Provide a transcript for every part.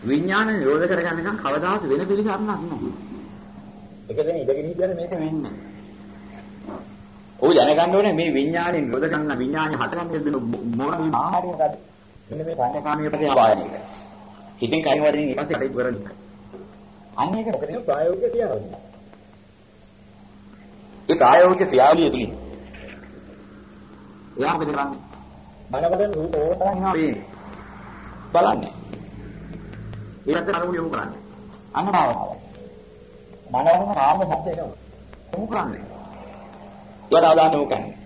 විඥාන නිරෝධ කරගන්නකම් කවදාවත් වෙන පිළිසරණක් නැහැ. ඒක දැන් ඉඳගෙන හිටියම මේක වෙන්නේ. ඔය දැනගන්න ඕනේ මේ විඥානේ නිරෝධ කරන විඥානේ හටගන්න දෙන මොන ආහාරයකද? මෙන්න මේ පංචකාමයේ ප්‍රතිආවායන එක. හිතින් කයින් වලින් ඊපස්සේ හරි කරන්නේ. අන්න ඒක මොකද ප්‍රායෝගික ක්‍රියාවලිය. ඒ ප්‍රායෝගික ක්‍රියාවලිය තුලින් එයා මොකද කරන්නේ? මනවලන රූප ඕනනවා බලන්නේ. ඊට අරමුණ යොමු කරන්නේ. අන්න භාවනාව. මනවලන කාම සත්‍ය එක යොමු කරන්නේ. ඊට අවදාන යොමු කරන්නේ.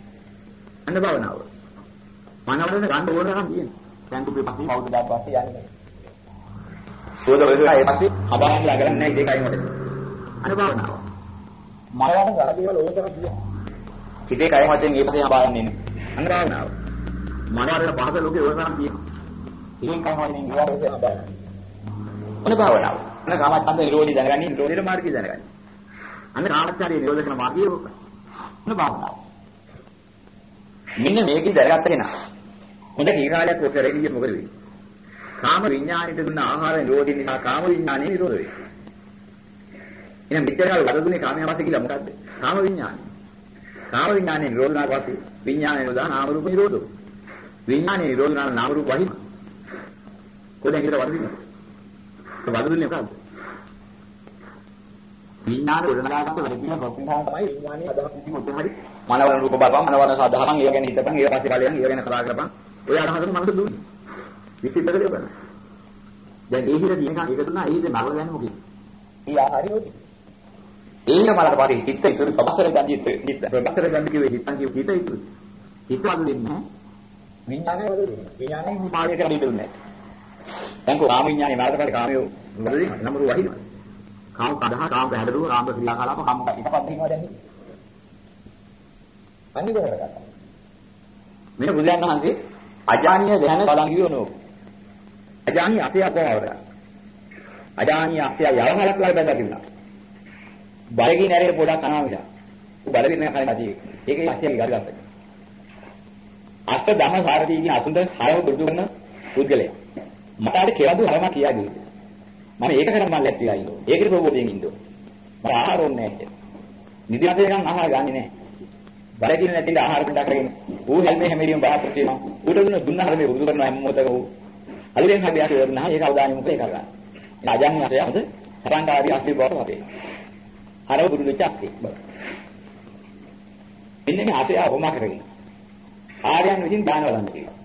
අන්න භාවනාව. මනවලන ගන්න ඕන තරම් තියෙනවා. දැන් දුපේ පස්සේ බෞද්ධ දාප පස්සේ යන්නේ. සෝද වෙලා ඒ පස්සේ හබාන් ළඟ නැහැ ඒකයි මට. අන්න භාවනාව. ගාදීවල ඕන තරම් තියෙනවා. හිතේ කය මතෙන් ඒ පස්සේ හබාන්නේ නැහැ. අන්න භාවනාව. මනවලන පහස ලෝකේ තරම් තියෙනවා. ඉතින් කය මතෙන් ගියා පස්සේ හබාන්නේ. මොන භාවනාව? අන්න කාමච්ඡන්ද නිරෝධي දැනගන්නේ නිරෝධීර මාර්ගය දැනගන්නේ. අන්න කාමච්ඡාරය නිරෝධ කරන මාර්ගය ඕක. මොන භාවනාව? මෙන්න මේකෙන් දැනගත්ත කෙනා හොඳ කීකාලයක් ඔක රෙඩිය මොකද වෙන්නේ? කාම විඥාණයට දුන්න ආහාර නිරෝධී නිසා කාම විඥාණය නිරෝධ වෙයි. එහෙනම් මෙච්චරකල් වරදුනේ කාමයේ වාසිය කියලා මොකද්ද? කාම විඥාණය. කාම විඥාණය නිරෝධ වුණාට පස්සේ විඥාණය නිරෝධා නාම රූප නිරෝධෝ. විඥාණය නිරෝධ වුණා නාම රූප වහිම. කොහෙන්ද කියලා වරදින්නේ? වරදුනේ මොකද්ද? විඥාන උරණාගත වැඩ කියන ප්‍රතිහාර තමයි විඥානයේ අදහස් ඉති මොකද හරි. මනවන රූප බලපන් මනවන සාධාරණ ඒ ගැන හිතපන් ඒ පස්සේ ඵලයන් ඒ ගැන කතා කරපන් ඔය අදහසට මනස දුන්නේ. කරේ බලන්න දැන් ඒ හිත තියෙනකන් ඒක දුන්නා ඒ හිත නරල ගන්නේ මොකද? ඒ ආහාරය උදි ඒක බලන්න පාරේ හිත ඉතුරු ප්‍රබසර ගන්නේ හිත ප්‍රබසර ගන්නේ කිව්වේ හිතන් කිව්ව හිත ඉතුරු. හිත වල දෙන්නේ විඥානය වල දෙන්නේ විඥානය පාරේ කරලා ඉදුන්නේ දැන් කො කාම විඥානේ මාර්ගපර කාමයේ වලදී නමරු වහිනවා කාම පදහ කාම පැහැදරුව කාම ක්‍රියාකලාප කාම එකපත් දෙනවා දැන් අනිත් කරගන්න. මෙන්න බුදුන් වහන්සේ අජානීය දැන බලන් කියනෝ. අජානීය අපේ අපවවර. අජානීය අපේ යවහලක් ලා බඳලා තිබුණා. බලකින් නැරේ පොඩක් අනාමිලා. උ බලකින් නැහැ කලින් ඇති. ඒකේ ඇතිය ගරගත්තා. අෂ්ට ධම සාරදී කියන අසුඳ හරව බුදු කරන පුද්ගලයා. මට අර කෙලදු හරම කියා දෙන්නේ. මම ඒක කරන් මම ලැබ්තිලා ඉන්නවා. ඒකට ප්‍රබෝධයෙන් ඉන්නවා. මට ආහාර ඕනේ නැහැ. නිදිමතේ නම් ආහාර ගන්නෙ නැහැ. බඩගින්න නැතිල ආහාර පිටක් කරගෙන ඌ හැල්මේ හැමීරියම් බාහිර තියෙනවා. ඌට දුන්න දුන්න හරමේ වුදු කරනවා හැම මොහොතක ඌ. අලුතෙන් හරියට කරනවා. ඒක අවදානිය මොකද කරගන්න. රාජාන්නේ අතේ හොඳ තරංගාදී අස්සේ බවට වතේ. හරව බුදු වෙච්ච අස්සේ. මෙන්න මේ අතේ අවම කරගෙන. ආර්යයන් විසින් දාන වලන්න කියනවා.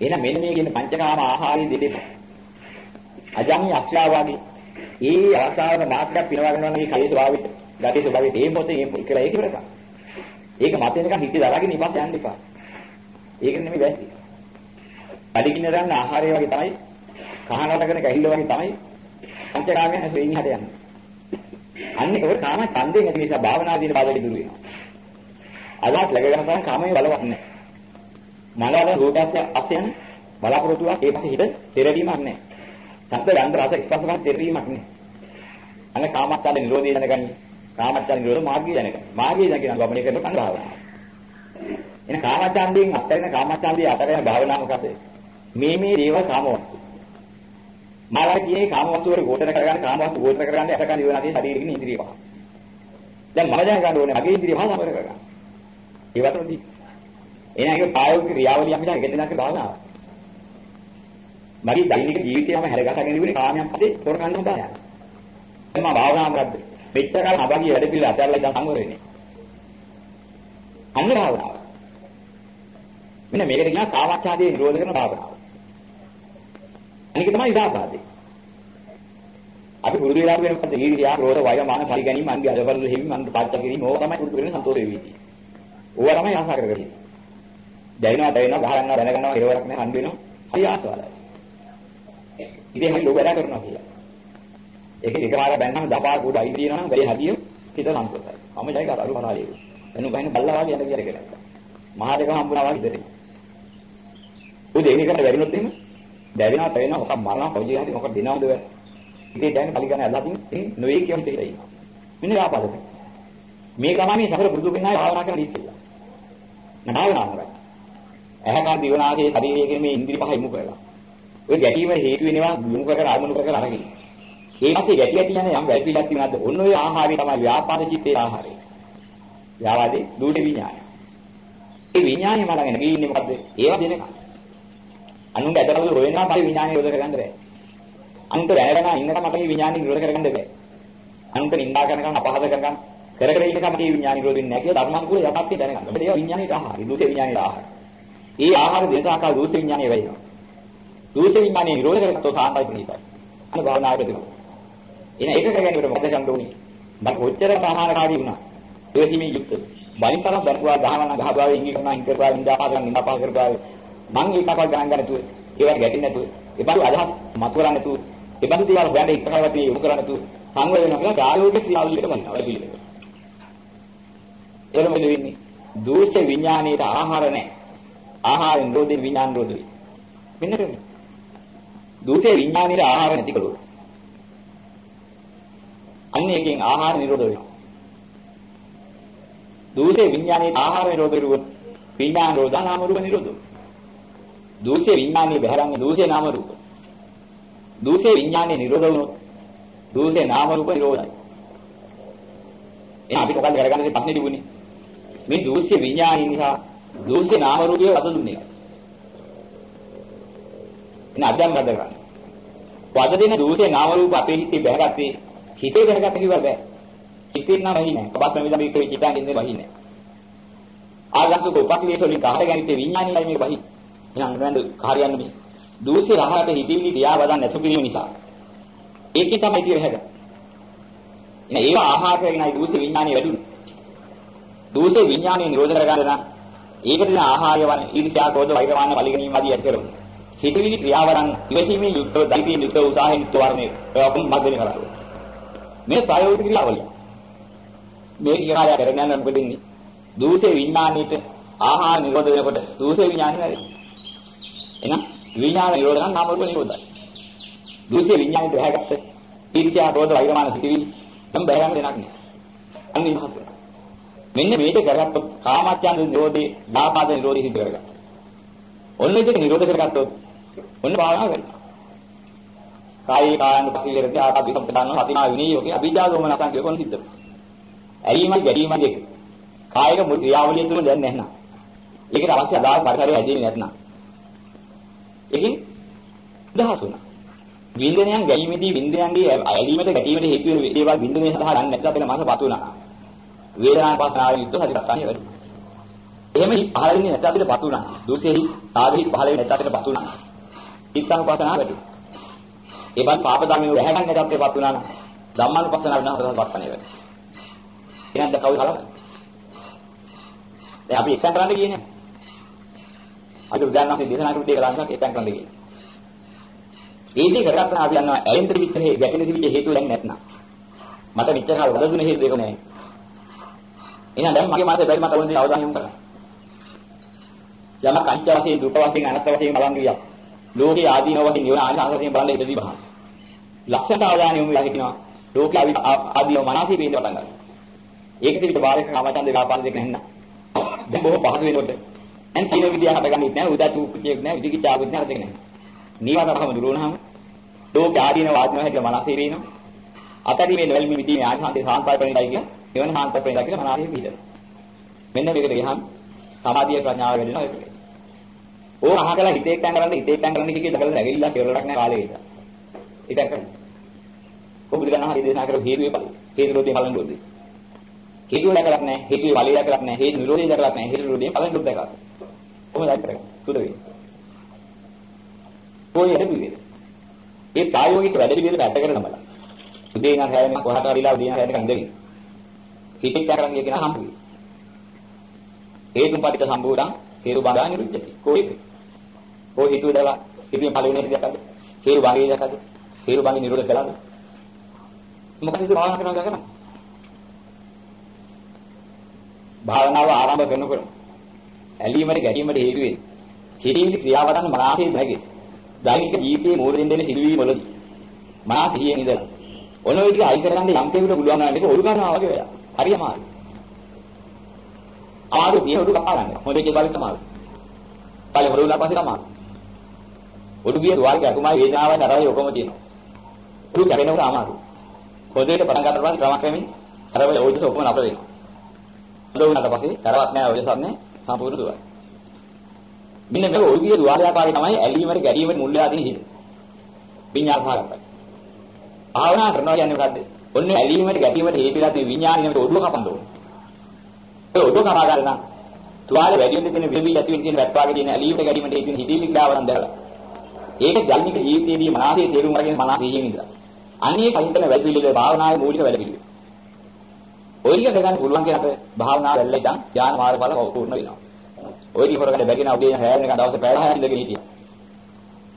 එහෙනම් මෙන්න මේ කියන පංචකාම ආහාරය දෙදෙන්න. අජාමී අක්ෂාවාගේ ඒ අවස්ථාවක මාත්‍රයක් පිනවගෙන යන මේ කයේ ස්වභාවයට ගතේ ස්වභාවයට ඒ මොහොතේ මේ කියලා ඒක කරපන්. ඒක මතේ නිකන් හිතේ දරාගෙන ඉපස්ස යන්න එපා. ඒක නෙමෙයි වැස්ති. අඩිකින ගන්න ආහාරය වගේ තමයි කහනට කරන කැහිල්ල වගේ තමයි පංචකාමයන් හැදෙන්නේ හද යන්නේ. අන්නේ ඒක කාම ඡන්දයෙන් ඇති නිසා භාවනා දින බාධක දුර වෙනවා. අදහස් ලැබෙන තරම් කාමයේ බලවත් නැහැ. මනවල රෝගස්ස අසයන් බලාපොරොත්තුවක් ඒ පස්සේ හිත පෙරවීමක් නැහැ. සත්‍ය ගන්ධ රස ස්පර්ශවත් පෙරවීමක් නැහැ. අනේ කාමච්ඡන්ද නිරෝධය දැනගන්නේ. කාමච්ඡන්ද නිරෝධ මාර්ගය දැනගන්න. මාර්ගය දැනගෙන ගමනය කරන කන් භාවනාව. එන කාමච්ඡන්දයෙන් අත්හැරෙන කාමච්ඡන්දයේ අතරේ භාවනාව මොකද? මේ මේ දේවල් කාමවස්තු. මාලා කියන්නේ කාමවස්තු වල ගෝඨන කරගන්න කාමවස්තු ගෝඨන කරගන්න අසකන් දිවනාදී ශරීරෙකින් ඉන්ද්‍රිය පහ. දැන් මම දැන ගන්න ඕනේ මගේ ඉන්ද්‍රිය පහ සමර කරගන්න. ඒවට උදි. එහෙනම් ඒක ප්‍රායෝගික ක්‍රියාවලිය අපිට ගෙදෙන දාක භාවනාව. මගේ දෛනික ජීවිතයම හැරගසගෙන ඉන්නේ කාමයන් පස්සේ තොර ගන්න බෑ. දැන් මම භාවනා කරද්ද මෙච්චර කාල අභාගිය වැඩ පිළිවෙල අතහැරලා ඉඳන් සංවර වෙන්නේ. අන්න භාවනාව. මෙන්න මේකට කියනවා කාමච්ඡාදයේ නිරෝධ කරන භාවනාව. අනික තමයි ඉදාපාදේ. අපි පුරුදු වෙලා වෙන මොකද ඊර්ෂ්‍යා, ක්‍රෝධ, වෛර, මාන, පරිගැනීම, අන්ති අදවල හිමි, මන්ද පාච්ච කිරීම ඕවා තමයි පුරුදු වෙන සන්තෝෂ වෙවි. ඕවා තමයි ආසා කරගන්නේ. දැනෙනවා, දැනෙනවා, ගහගන්නවා, දැනගන්නවා, හේවරක් නෑ, හන් වෙනවා. හරි ආසාවලයි. ඉතින් හරි ලෝක වැඩ කරනවා කියලා. ඒක එකපාර බැන්නම දපා කුඩ අයි දිනනවා නම් වැඩි හදිය හිත සන්තෝෂයි. මම ජය කර අරු කනාලේ. එනු ගහින බල්ලා වගේ යන කියලා කියලා. මහා දෙක හම්බුනා වගේ ඉතින්. උදේ දෙන්නේ කරලා වැරිනොත් එහෙම දැවෙනවා තැවෙනවා මොකක් මරනවා කොයි හරි මොකක් දිනවද වෙ. ඉතින් දැන් කලි ගන්න අල්ලපින් ඉතින් නොවේ කියන දෙයක් ඉන්නවා. මෙන්න ආපාදක. මේ ගමනේ සතර පුරුදු වෙනා භාවනා කරන ඉතිලා. නභාවනා කරා. ඇහැ කන් දිවනාගේ ශරීරයේ මේ ඉන්ද්‍රිය පහ ඉමු කරලා. ඔය ගැටීම හේතු වෙනවා යොමු කර කර අරමුණු කර කර අරගෙන. ඒ පස්සේ ගැටි ගැටි යන යම් වැටි ගැටි වෙනවද? ඔන්න ඔය ආහාරය තමයි ව්‍යාපාද චිත්තේ ආහාරය. ව්‍යාවාදේ දුට විඥානය. ඒ විඥානය මලගෙන ගිහින්නේ මොකද්ද? ඒවා දෙනක. අනුන්ට ඇදලා හොයනවා පරි විඥානය යොද කරගන්න බෑ. අනුන්ට වැරගෙන ඉන්නකම අපේ විඥානය නිරෝධ කරගන්න බෑ. අනුන්ට නිඳා කරනකම් අපහාස කරනකම් කර කර ඉන්නකම මේ විඥානය නිරෝධ වෙන්නේ නැහැ කියලා ධර්මංකුල යපක්කේ දැනගන්න. මේක විඥානයේ ආහාරය, දුට විඥානයේ ආහාරය. ඒ ආහාර දෙන ආකාර දුට විඥානය වෙයිනවා. දුට විඥානය නිරෝධ කරගත්තොත් සාන්තයි ප්‍රණීතයි. අන භාවනාවට දෙනවා. එන ඒක කරගන්නකොට මොකද ගන්න ඕනේ? මම කොච්චර ආහාරකාරී වුණා. ඒකෙමි යුක්ත. බලින් තරම් බැලුවා ගහවන ගහබාවේ ඉංගි කරනවා ඉංගි කරනවා ඉඳාපා කරන ඉඳාපා කරනවා මං ඒකපා ගණන් ගන්න නැතුව ඒවට ගැටෙන්නේ නැතුව ඒ බඳු අදහස් මතු කරන්නේ නැතුව ඒ බඳු දේවල් හොයන්නේ ඉස්සරහට යොමු කරන්නේ නැතුව සංවර වෙනවා කියලා කායෝගික ක්‍රියාවලියකට මනිනවා ඒ පිළිවෙල. එරම වෙන්නේ දූෂ විඥානයේ ආහාර නැහැ. ආහාර නිරෝධේ විඥාන නිරෝධේ. මෙන්න ඒක. දූෂ විඥානයේ ආහාර නැති කළොත් අන්න එකෙන් ආහාර නිරෝධ වෙනවා. දූෂේ විඥානයේ ආහාර නිරෝධ කරුවොත් විඥාන නිරෝධ නාම රූප නිරෝධ. දූෂේ විඥානයේ බහැරන්නේ දූෂේ නාම රූප. දූෂේ විඥානයේ නිරෝධ වුණොත් දූෂේ නාම රූප නිරෝධයි. එහෙනම් අපිට මොකක්ද කරගන්නේ ප්‍රශ්නේ තිබුණේ? මේ දූෂේ විඥානය නිසා දූෂේ නාම රූපය වද දුන්නේ. එන අධ්‍යයන කරද ගන්න. වද දෙන දූෂේ නාම රූප අපේ හිතේ බහැගත්තේ හිතේ බහැගත්ත කිව්වා බෑ. හිතෙන් නම් බහින්නේ. කබස් මෙවිද මේක චිතයන් ඉන්නේ බහින්නේ. ආගන්තුක උපක්ලේශ වලින් කාට ගැනිතේ විඥානයයි මේක බහින්නේ. එහෙනම් නේද කාර්යයන් මේ දූෂි රහකට හිතවිලි ක්‍රියාවදන් නැතු කිරීම නිසා ඒකේ තමයි තියෙන්නේ හැද. එන ඒව ආහාරයෙන්යි දූෂි විඥානය වැඩිුනේ. දූෂි විඥානය නිරෝධ කරගන්න නම් ඒකට දෙන ආහාරය වන ඊර්ෂ්‍යා ක්‍රෝධ වෛර මාන පරිගණීම් ආදී ඇති කරමු. හිතවිලි ක්‍රියාවරන් ඉවසීමේ යුක්තව දෛතික යුක්තව උසාහෙන් යුක්ත වර්ණේ ඔයකම් මග්ගනේ කරා. මේ ප්‍රායෝගික ක්‍රියාවලිය. මේ ක්‍රියාවලිය කරගෙන යන මොකද ඉන්නේ? දූෂේ විඥානීට ආහාර නිරෝධ වෙනකොට දූෂේ විඥානය වැඩි. එහෙනම් විඥාන නිරෝධ නම් නාම රූප නිරෝධයි. දූෂේ විඥානීට බහැගත්ත ඊර්ෂ්‍යා ක්‍රෝධ වෛරමාන සිටිවිලි නම් බහැගන්න දෙයක් නෑ. අන්නේ මහත් මෙන්න මේක කරගත්තොත් කාමච්ඡන්ද නිරෝධේ දාපාද නිරෝධي සිද්ධ කරගත්තා. ඔන්න ඒක නිරෝධ කරගත්තොත් ඔන්න භාවනාව වෙනවා. කායේ කායන පසිරදී ආකාදී සම්පදාන හතිනා විනීයෝගේ අභිජාගෝමන සංකේත කොන සිද්ධ වෙනවා. ඇලීමයි ගැටීමයි දෙක. කායික මුල් ක්‍රියාවලිය තුන දැන් නැහැ නා. ඒකට අවශ්‍ය අදාළ පරිසරය හැදෙන්නේ නැත්නම්. ඒකෙන් දහස් වුණා. වින්දනයන් ගැනීමේදී වින්දනයන්ගේ ඇලීමට ගැටීමට හේතු වෙන ඒවා වින්දනය සඳහා ගන්න නැත්නම් අපේ මාස පතු වුණා. වේදනාන පස්සනාව යුද්ධ සතිපට්ඨානිය වැඩි. එහෙම පහළ වෙන්නේ නැත්නම් අපිට පතු වුණා. දුසෙහි සාධි පහළ වෙන්නේ නැත්නම් අපිට පතු වුණා. චිත්තානුපස්සනාව වැඩි. ඒ බන් පාප ධර්මයේ වැහැ ගන්න නැත්නම් අපිට පතු වුණා නම් ධම්මානුපස්සනාව වෙනවා හතරක් පත්තනේ වැඩි. එහෙනම් දැන් කවුද කලබල? දැන් අපි එකෙන් කරන්න කියන්නේ. අද උදාහරණයක් දේශනා කරුත් ඒක ලංකාවේ එකෙන් කරන්න කියන්නේ. ඒ දේ කරගත්තා අපි යනවා ඇලෙන්තර විතරේ ගැටෙන දිවිච්ච හේතුව දැන් නැත්නම්. මට විචාර කාල වලදුන හේතු දෙක නෑ. එහෙනම් දැන් මගේ මාසේ බැරි මට ඕන දේ අවධානය යොමු කරන්න. යම කංච වශයෙන් දුක වශයෙන් අනත්ත වශයෙන් බලන් ගියා. ලෝකේ ආදීනව වශයෙන් නිවන ආනිසංස වශයෙන් බලන්න ඉඳී බහන. ලක්ෂණ අවධානය යොමු වෙලා හිටිනවා. ලෝකේ ආදීනව මනසේ පේන්න පටන් ගන්නවා. ඒක පිළිබඳ බාහිර කාමචන්ද ව්‍යාපාර දෙක නැන්න. දැන් බොහෝ පහසු වෙනකොට දැන් තියෙන විදිය හදගන්නේ නැහැ උදාතු කුචියක් නැහැ විදිකිච්ඡාවක් නැහැ දෙක නැහැ. නීවරණ පහම දුර වුණාම ලෝක ආදීන වාද්මය හැදලා මනසේ වෙනවා. අතරිමේ නොවැල්මි විදීමේ ආශාන්තේ සාන්පායපණිදයි කියන එවන සාන්තපණිදයි කියලා මනසේ පිළිදෙන. මෙන්න මේකට ගියහම සමාධිය ප්‍රඥාව වැඩෙනවා ඒක. ඕක අහකලා හිතේ එක්කන් කරන්න හිතේ එක්කන් කරන්න කිව්වේ දකලා නැගිලා කෙරලක් නැහැ කාලේ ඒක. ඒක කරන්නේ. කොහොමද ගන්න හරි දේශනා කරලා හේතුවේ පළ. හේතුරෝදී බලන් දුන්නේ. හේතුව දැකලක් නැහැ හේතුවේ ඵලය දැකලක් නැහැ හේතු නිරෝධය දැකලක් නැහැ හේතු නිරෝධය ඵල නිරෝධය දැකලා කොහොමද දැක් කරගන්නේ සුද වෙන්නේ කොහේ එදෙන්නේ ඒ ප්‍රායෝගික වැඩ පිළිවෙල වැඩ කරන බල උදේ ඉඳන් හැරෙන්න කොහට හරිලා උදේ ඉඳන් හැරෙන්න කන්දේ හිතේ කරන්නේ කියන හම්බුවේ හේතුන් පටිච්ච සම්භූතං හේතු බඳා නිරුද්ධති කොහේද? කොහේ හේතුව දාලා හේතුවේ ඵල වෙන්නේ දැකද හේතු භාගය දැකද හේතු භාගය නිරෝධ කළාද? මොකද ඒක භාවනා කරනවා කරන්නේ? භාවනාව ආරම්භ කරනකොට ඇලීමට ගැටීමට හේතු වෙන්නේ. හිතේලි ක්‍රියාවදන් මනසේ නැගේ. දෛනික ජීවිතයේ මෝරෙන් දෙන සිදුවීම් වලදී මනස හියේ ඉඳලා ඔන ඔය ටික අයින් කරගන්න යම් කෙනෙකුට පුළුවන් නම් ඒක ඔරු ගන්නවා වගේ වෙලා. හරි අමාරුයි. ආරු දිය ඔරු කපා ගන්න. හොඳ එකේ බලන්න තමයි. පළි හොරුලා පස්සේ තමයි. ඔළුවේ තුවාලේ අකුමයි වේදනාවයි තරවයි ඔකම තියෙනවා. උළු කැපෙනකොට අමාරු. පොදේට පටන් ගන්නකොට පස්සේ ක්‍රමක්‍රමයෙන් තරවයි ඕජස ඔකම නතර වෙනවා. හොඳ වුණාට පස්සේ තරවත් නැහැ ඕජසක් නැහැ සම්පූර්ණ තුවාලේ. මෙන්න මේ ඔළුවේ තුවාලේ ආකාරය තමයි ඇලීමට ගැටීමට මුල් වෙලා තියෙන හිත. විඤ්ඤාණ භාගය. භාවනා කරනවා කියන්නේ මොකද්ද? ඔන්න ඇලීමට ගැටීමට හේතුලා තියෙන විඤ්ඤාණයට ඔළුව කපන්න ඕනේ. ඒ ඔළුව කපා ගන්න තුවාලේ වැඩි වෙන තියෙන විවිධ ඇති වෙන තියෙන වැට්ටාගේ තියෙන ඇලීමට ගැටීමට හේතු වෙන හිතීලි ක්‍රියාවන් දැකලා. ඒක ජෛනික ජීවිතයේදී මනසේ තේරුම් අරගෙන මනසේ හිමින් ඉඳලා. අන්නේ කයින්තන වැඩ පිළිවෙල භාවනාවේ මූලික වැඩ පිළිවෙල. ඔය ටික කරගන්න පුළුවන් කෙනාට භාවනාව වෙල්ල ඉඳන් ඥාන මාර්ගඵල පූර්ණ වෙනවා. ඔය ටික කරගන්න බැරි කෙනා උදේ හැරෙන එක දවසේ පැය 6 ඉඳගෙන හිටියා.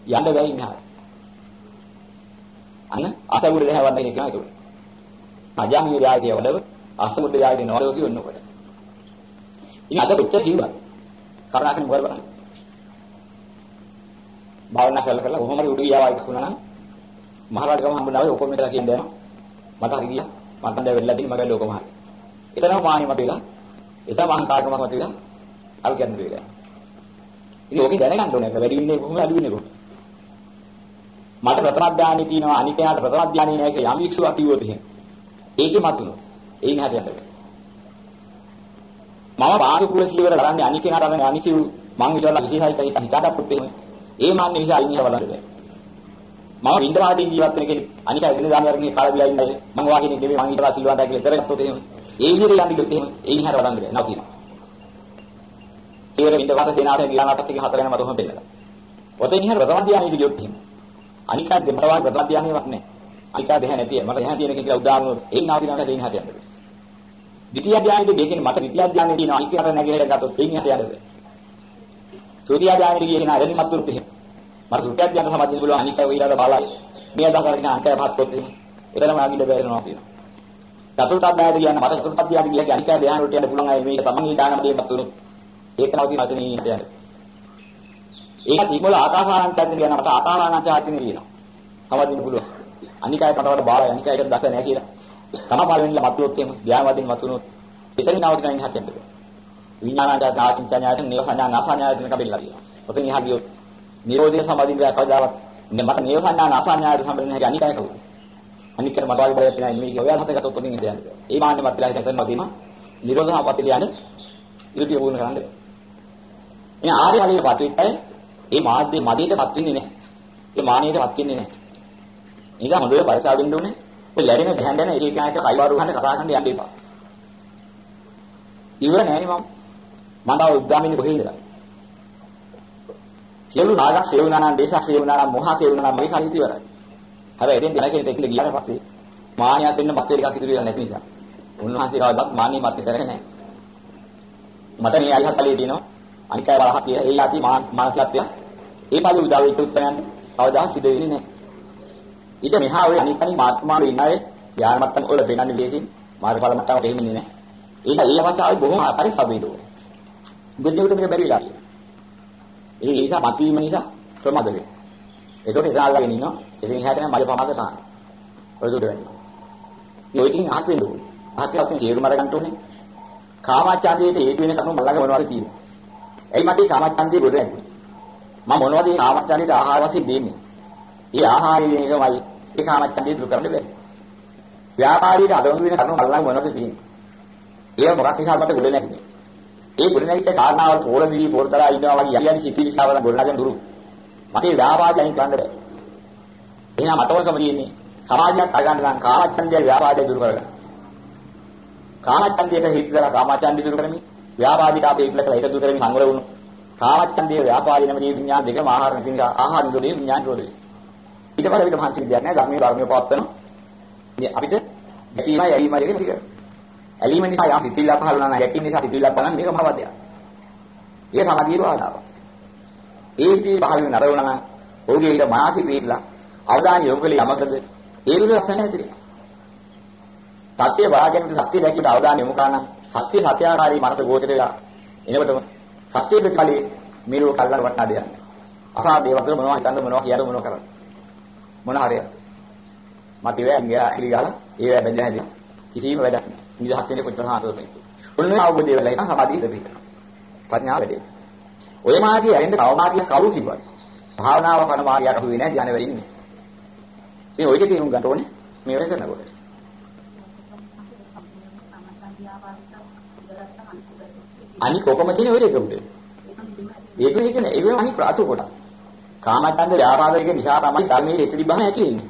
යන්න බැරි ඉන්නවා. අන්න අසවුර දෙහවන්න කියන එක ඒක. අජාමී රාජ්‍ය වලව අසමුද්ද රාජ්‍ය නවලව කියනකොට. ඉතින් අද කොච්චර කිව්වා. කරුණාකරන මොකද බලන්න. භාවනා කරලා කරලා කොහොම හරි උඩ ගියා වගේ වුණා නම් මහරජකම හම්බුනාවේ ඔක්කොම මෙතන කියන්නේ දෙනවා. මට හරි ගියා. මට දැන් වෙල්ලා තියෙන මගේ ලෝකම හරි. එතනම මානෙ මත වෙලා එතන අහංකාරකමක් මත වෙලා අල් කියන්නේ දෙවිලා. ඉතින් ඕකේ දැනගන්න ඕනේ. වැඩි වෙන්නේ කොහොමද අඩු වෙන්නේ කොහොමද? මට ප්‍රථම ඥානෙ තියෙනවා අනිත්‍යයට ප්‍රථම ඥානෙ නෑ කියලා යම් වික්ෂුවක් කිව්වොත් එහෙම. ඒකේ මතුනොත්. ඒයින් හරියට. මම පාසු කුල සිවර කරන්නේ අනිත්‍යයට අරගෙන අනිත්‍ය මං විතරලා විශේෂයි කියලා හිතාගත්තොත් එහෙම. ඒ මාන්නේ නිසා අයින් බලන්න. බෑ. මම ඉන්ද්‍රවාදීන් ජීවත් වෙන කෙනෙක්. අනික ඉදිරි දාන වර්ගයේ කාල බිලා ඉන්නේ මම වාගේ නෙමෙයි මං ඊටලා සිල්වන්තයි කියලා ඉතරගත්තොත් එහෙම. ඒ විදිහට යන්නේ කිව්වොත් එහෙම ඒ විදිහට වඩන්න බෑ. නවතිනවා ඊවර ඉන්ද්‍රවාද සේනාවෙන් ගියානටත් එක හතර වෙන මතොම බෙල්ලලා ඔතෙන් ඉහර ප්‍රථම ධානයේ ගියොත් එහෙම. අනික දෙමරවා ප්‍රථම ධානයේවත් නෑ අනික දෙහ නැතිය මට දෙහ තියෙන කියලා උදාහරණ ඒ නාවිනාට දෙයින් හත යන්නේ ද්විතිය ධානයේදී දෙකෙන් මට ද්විතිය ධානයේ තියෙන අනික අර නැගිලා ගත්තොත් දෙයින් හත යන්නේ තෘතිය ධානයේ කියන අදලිමත් තුරුත් එහෙම මට සුඛයක් යන සමාධිය පුළුවන් අනික ඊළඟ බලයි මේ අදහස කරගෙන අංකය පහත් වෙන්නේ එතනම ආගිල්ල බැරෙනවා කියනවා චතුර්ථ අධ්‍යායය කියන මට චතුර්ථ අධ්‍යායය කියන්නේ අනික ධ්‍යාන වලට යන්න පුළුවන් අය මේක තමන්ගේ දානමදීපත් උනොත් ඒක නවතින අතනින් යන්නේ ඒක තිබුණ ආකාසානන්තයෙන් කියන මට ආකාසානන්තයෙන් කියනවා සමාධිය පුළුවන්. අනිකයි කටවට බාලයි අනිකයිට දැක නැහැ කියලා. තම පළවෙනිල මතුවොත් එහෙම ධ්‍යානවදින් මතුනොත් එතනින් නවතින ඉන්න හතියන්ද විඥානජා දාකින්චඤ්ඤායතන නේවසඤ්ඤා නාසඤ්ඤායතන කබිල්ලා කියනවා ඔතන ඉහා ගියොත් නිරෝධය සමාධිය කවදාවත් මට නියසන්නා නාසඤ්ඤායට සම්බන්ධ නැහැ අනිකයි කවුද අනික මට වගේ බලයක් නැහැ මේ ඔයාලා හතේ ගත්තොත් ඔතනින් ඉඳ යන්නේ ඒ මාන්නේ මත් වෙලා හිටගෙන මදින නිරෝධ සමාපත්තිය යන්නේ ඉරිය වුණ කරන්න එන ආර්ය හරියට පත්විච්චයි ඒ මාද්දේ මදීටපත් වෙන්නේ නැහැ. ඒ මානියටපත් වෙන්නේ නැහැ. නිසා හොඳට පරිසාව දෙන්න ඕනේ ඔය ලැබෙන දැහැඳන එක එක ආයත කයිවාරු ගන්න කතා කරන්න යන්න එපා ඉවර නැහැ නේ මම මම තව උද්දාමිනේ කොහේ ඉඳලා සියලු නාග සේවුනානම් දේශ සේවුනානම් මොහ සේවුනානම් මේ කලින් ඉවරයි. හැබැයි එතෙන් දෙන කෙනෙක් එක්ක ගියාට පස්සේ මානියක් දෙන්න මත් ටිකක් ඉතුරු වෙලා නැති නිසා. උන්වහන්සේ කවදාවත් මානිය මත් කරේ නැහැ. මට මේ අයහතලිය දිනනවා. අනික අය බලහක් කියලා ඒ යටි මානසිකත්වය. ඒ පාළි උදා වෙච්ච උත්තරයන් කවදාවත් සිදු වෙන්නේ නැහැ. ඊට මෙහා ඔය අනික් අනික් මාත්මාරු ඉන්නයි යාන මට්ටම් වල වෙනන්නේ විශේෂයෙන් මාර්ගඵල මට්ටම් වල එහෙම ඉන්නේ නැහැ. ඒක ඒ අවස්ථාවේ බොහොම පරිසබ්බේදෝ. බුද්ධියට මේක බැරි වෙලා. ඒ නිසා මතුවීම නිසා ප්‍රමාද වෙනවා. ඒකට ඉස්සාල්ලාගෙන ඉන්නවා. ඉතින් එහාට නම් මගේ ප්‍රමාද තාන. ඔයසුට වෙනවා. මේ ඔයකින් අහක් වෙන්න ඕනේ. අහක් වෙන තේරුම අරගන්න ඕනේ. කාමච්ඡන්දයේ හේතු වෙන කරුණු මල්ලක මොනවද තියෙන්නේ? එයි මට කාමච්ඡන්දේ ගොඩ නැගුණේ. මම මොනවද මේ කාමච්ඡන්දේට ආහාර වශයෙන් දෙන්නේ? ඒ ආහාරයෙන් එකමයි ඒ කාමච්ඡන්දේ දුරු කරන්න බැහැ. ව්‍යාපාරීට අදවුණු වෙන කරුණු මල්ලක මොනවද තියෙන්නේ? ඒ මොකක් නිසා මට ගොඩ නැගුණේ? ඒ ගොඩනැගිච්ච කාරණාවල් පොළ මිලි පොරතරා ඉන්නවා වගේ යටි යටි සිතිවිලි සාවන ගොඩනගෙන දුරු. මගේ ව්‍යාපාරයෙන් කරන්න බෑ. එහෙනම් මට ඕනකම තියෙන්නේ සමාජයක් අගන්න නම් කාමච්ඡන්දය ව්‍යාපාරය දුරු කරගන්න. කාමච්ඡන්දයට හිතලා කාමච්ඡන්දය දුරු කරමින් ව්‍යාපාරික අපේ ඉක්ලකලා ඒක දුරු කරමින් සංවර වුණු කාමච්ඡන්දය ව්‍යාපාරය නැමෙන විඥාන දෙකම ආහාර නිකින් ආහාර දුරේ විඥාන රෝදේ. ඊට පස්සේ අපිට මහන්සි විද්‍යාවක් නැහැ ධර්මයේ ධර්මයේ පවත්වනවා. ඉතින් අපිට ගැටීමයි ඇලීමයි දෙක ටික ඇලීම නිසා යම් සිතිවිල්ලක් පහළ වුණා නම් ගැටීම නිසා සිතිවිල්ලක් බලන්න මේක මහවදයක්. ඒක සමාධියේ බාධාවක්. ඒ සිතිවිල්ල පහළ වෙන නතර වුණා නම් ඔහුගේ ඊට මානසි පිළිලා අවධානය යොමු කළේ යමකද ඒ විදිහට ලස්සන හැදිරෙනවා. සත්‍ය වාගෙනට සත්‍ය දැකීමට අවධානය යොමු කරා නම් සත්‍ය සත්‍යාකාරී මනස ගෝචර වෙලා එනකොටම සත්‍ය පිටකලේ මේලෝ කල්ලාර වටනා දෙයක්. අසා දේවක මොනවා හිතන්න මොනවා කියන්න මොනවා කරන්න. මොන හරිය. මට ඉවැ ගියා ඉලි ගහලා ඒවැ බැඳලා හැදී කිසිම වැඩක් නෑ. නිදහස් වෙන්නේ කොච්චර සාර්ථකද මේක. ඔන්න අවබෝධය වෙලා ඉතින් සමාධිය ලැබෙනවා. ප්‍රඥාව වැඩි. ඔය මාර්ගය ඇරෙන්න තව මාර්ගයක් කවුරු කිව්වද? භාවනාව කරන මාර්ගයක් අහුවේ නැහැ ධ්‍යාන වෙලා ඉන්නේ. ඉතින් ඔය ටික තේරුම් ගන්න ඕනේ මේ වැඩ කරනකොට. අනික කොකම තියෙන ඔය දෙක උඩ. ඒක ඒක නේ ඒක අනික ප්‍රාතු කොට. කාමච්ඡන්ද ව්‍යාපාද දෙක නිසා තමයි ධර්මයේ ඉතිරි බහ ඇති වෙන්නේ.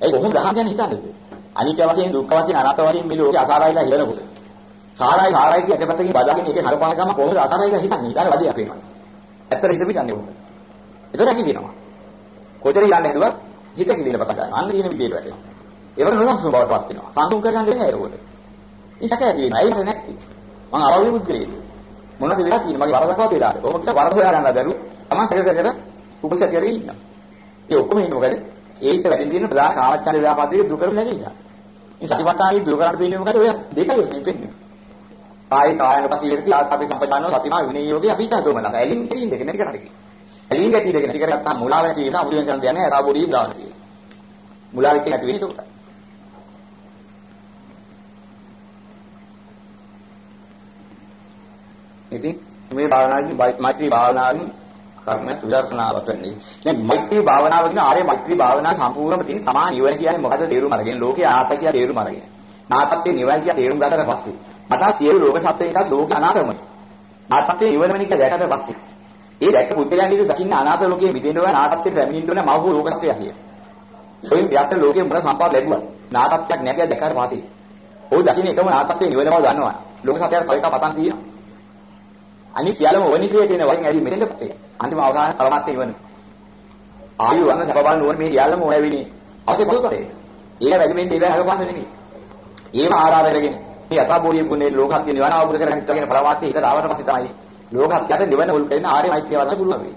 ඒ කොහොමද ගහගෙන හිතන්නේ? අනිත්‍ය වශයෙන් දුක්ඛ වශයෙන් අනාත්ම වශයෙන් මේ ලෝකේ අසාරයිලා හිලනකොට. සාරයි සාරයි කියන එකපැත්තකින් බදාගෙන ඒකේ හරපාන ගම කොහොමද අසාරයිලා හිතන්නේ? ඊට වදියක් වෙනවා. ඇත්තට හිත පිටන්නේ උඹ. ඒතර කිලිනවා. කොතන යන්නේ හදුවත් හිත කිලින පට ගන්නවා. අන්න කියන විදියට වැටෙනවා. ඒවට නොසන්සුන් බවටපත් වෙනවා. සංසුන් කරගන්න දෙන්නේ ඒකට. ඉස්සක ඇදීනවා. ඒක නැති. මම අරවලි බුද්ධිලේ. මොනවද වෙලා තියෙන්නේ? මගේ වරදක්වත් වෙලා. කොහොමද කියලා වරද හොයා ගන්න බැරුව. තමන් සැකසැකර උපසතියරේ ඉන්නවා. ඒ ඔක්කොම ඉන්නේ මොකද? ඒිට වැඩි දින ප්‍රධාන කාමච්ඡන්ද ව්‍යාපාදයේ දුක කරලා නැගිලා. මේ සතිපට්ඨානයේ දුක කරන්න වෙන්නේ මොකද? ඔය දෙකයි ඔතන වෙන්නේ. කාය කායන පසිරති ආත්මේ සම්පජානෝ සතිමා විනයෝගේ අපි හිතතෝමලා. ඇලින් දෙකින් දෙක නැති කරන්නේ. ඇලින් ගැටි දෙක නැති කරගත්තාම මුලාව නැති වෙනවා. මුලින් කරන් දෙන්නේ අරා බොඩිය දාන තියෙනවා. මුලාව එක්ක නැති වෙන්නේ ඒක. ඉතින් මේ භාවනාවේ මෛත්‍රී භාවනාවේ කර්ම විදර්ශනාවක් වෙන්නේ. දැන් මෛත්‍රී භාවනාව කියන ආර්ය මෛත්‍රී භාවනාව සම්පූර්ණම තියෙන තමා නිවන කියන්නේ මොකද තේරුම් අරගෙන ලෝකේ ආත්ම කියලා තේරුම් අරගෙන. නාතත්ත්වේ නිවන කියලා තේරුම් ගන්නට පස්සේ මට සියලු ලෝක සත්‍යයන් එකක් ලෝක අනාතමයි. නාතත්ත්වේ නිවන වෙන එක දැකලා පස්සේ. ඒ දැක්ක බුද්ධයන් ඉදිරිය දකින්න අනාත ලෝකයේ මිදෙනවා නාතත්ත්වේ පැමිණෙන්න ඕන මහෝ ලෝක සත්‍යය කිය. සොයින් ව්‍යාස ලෝකේ මොන සම්පාද ලැබුවා. නාතත්ත්වයක් නැහැ දැක්කට පස්සේ. ඔය දකින්න එකම නාතත්ත්වේ නිවන බව දන්නවා. ලෝක සත්‍යයට කලික පතන් තියෙනවා. අනිත් සියල්ලම වනිසියේ තියෙන වයින් ඇවි මෙතෙන්ද පස්සේ. අන්තිම අවසාන පරමාර්ථය නිවන. ආයු වන්න සබබන් නුවණ මේ සියල්ලම ඕන වෙන්නේ. අවශ්‍ය පොදු කරේ. ඒක වැඩි මෙන්න ඒක හරපන්න නෙමෙයි. ඒව ආරාධ කරගෙන මේ යථාභූරිය ගුණේ ලෝකස්ය නිවන අවබෝධ කරගන්න ඉස්සගෙන පරමාර්ථය හිතට ආවට පස්සේ තමයි ලෝකස්යට නිවන උල් කරන ආර්ය මෛත්‍රිය වඩන්න පුළුවන් වෙන්නේ.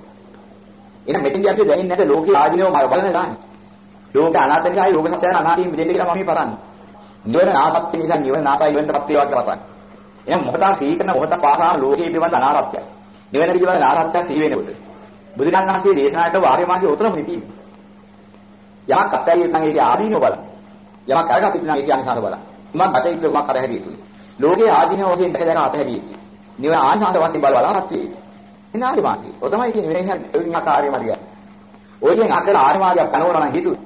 එහෙනම් මෙතෙන්දී අපි දැනෙන්නේ නැද ලෝකේ ආධිනව බලන දාන්නේ. ලෝක අනාත්ම නිසා ලෝක සත්‍යයන් අනාත්මයෙන් මිදෙන්න කියලා මම පරන්නේ. නිවන නාපත්‍ය නිසා නිවන නාපයි නිවනටපත් වේවා කියලා පරන්නේ. එහෙනම් මොකද සීකරන මොකද පාසාන ලෝකයේ පිළිබඳ අනාරත්‍යය. නිවන පිළිබඳ අනාරත්‍යය සිහි වෙනකොට. බුදුරජාණන් වහන්සේ දේශනාට වාර්ය මාර්ගයේ උතරම නිතියි. යමක් අත්‍යයි නම් ඒකේ ආදීනව බලන්න. යමක් අරගත් නම් ඒකේ අනිසාර බලන්න. මම බටේ ඉන්න මම කරහැරිය යුතුයි. ලෝකයේ ආදීනව වශයෙන් දැක දැක අතහැරිය යුතුයි. නිවන ආනිසංස වශයෙන් බල බල රත් වේ. එන ආර්ය මාර්ගය. ඔය තමයි කියන්නේ වෙන එකක් ඔයින් ආකාරය මාර්ගය. ඔයගෙන් අකර ආර්ය මාර්ගයක් කනවනවා නම් හිතුවේ.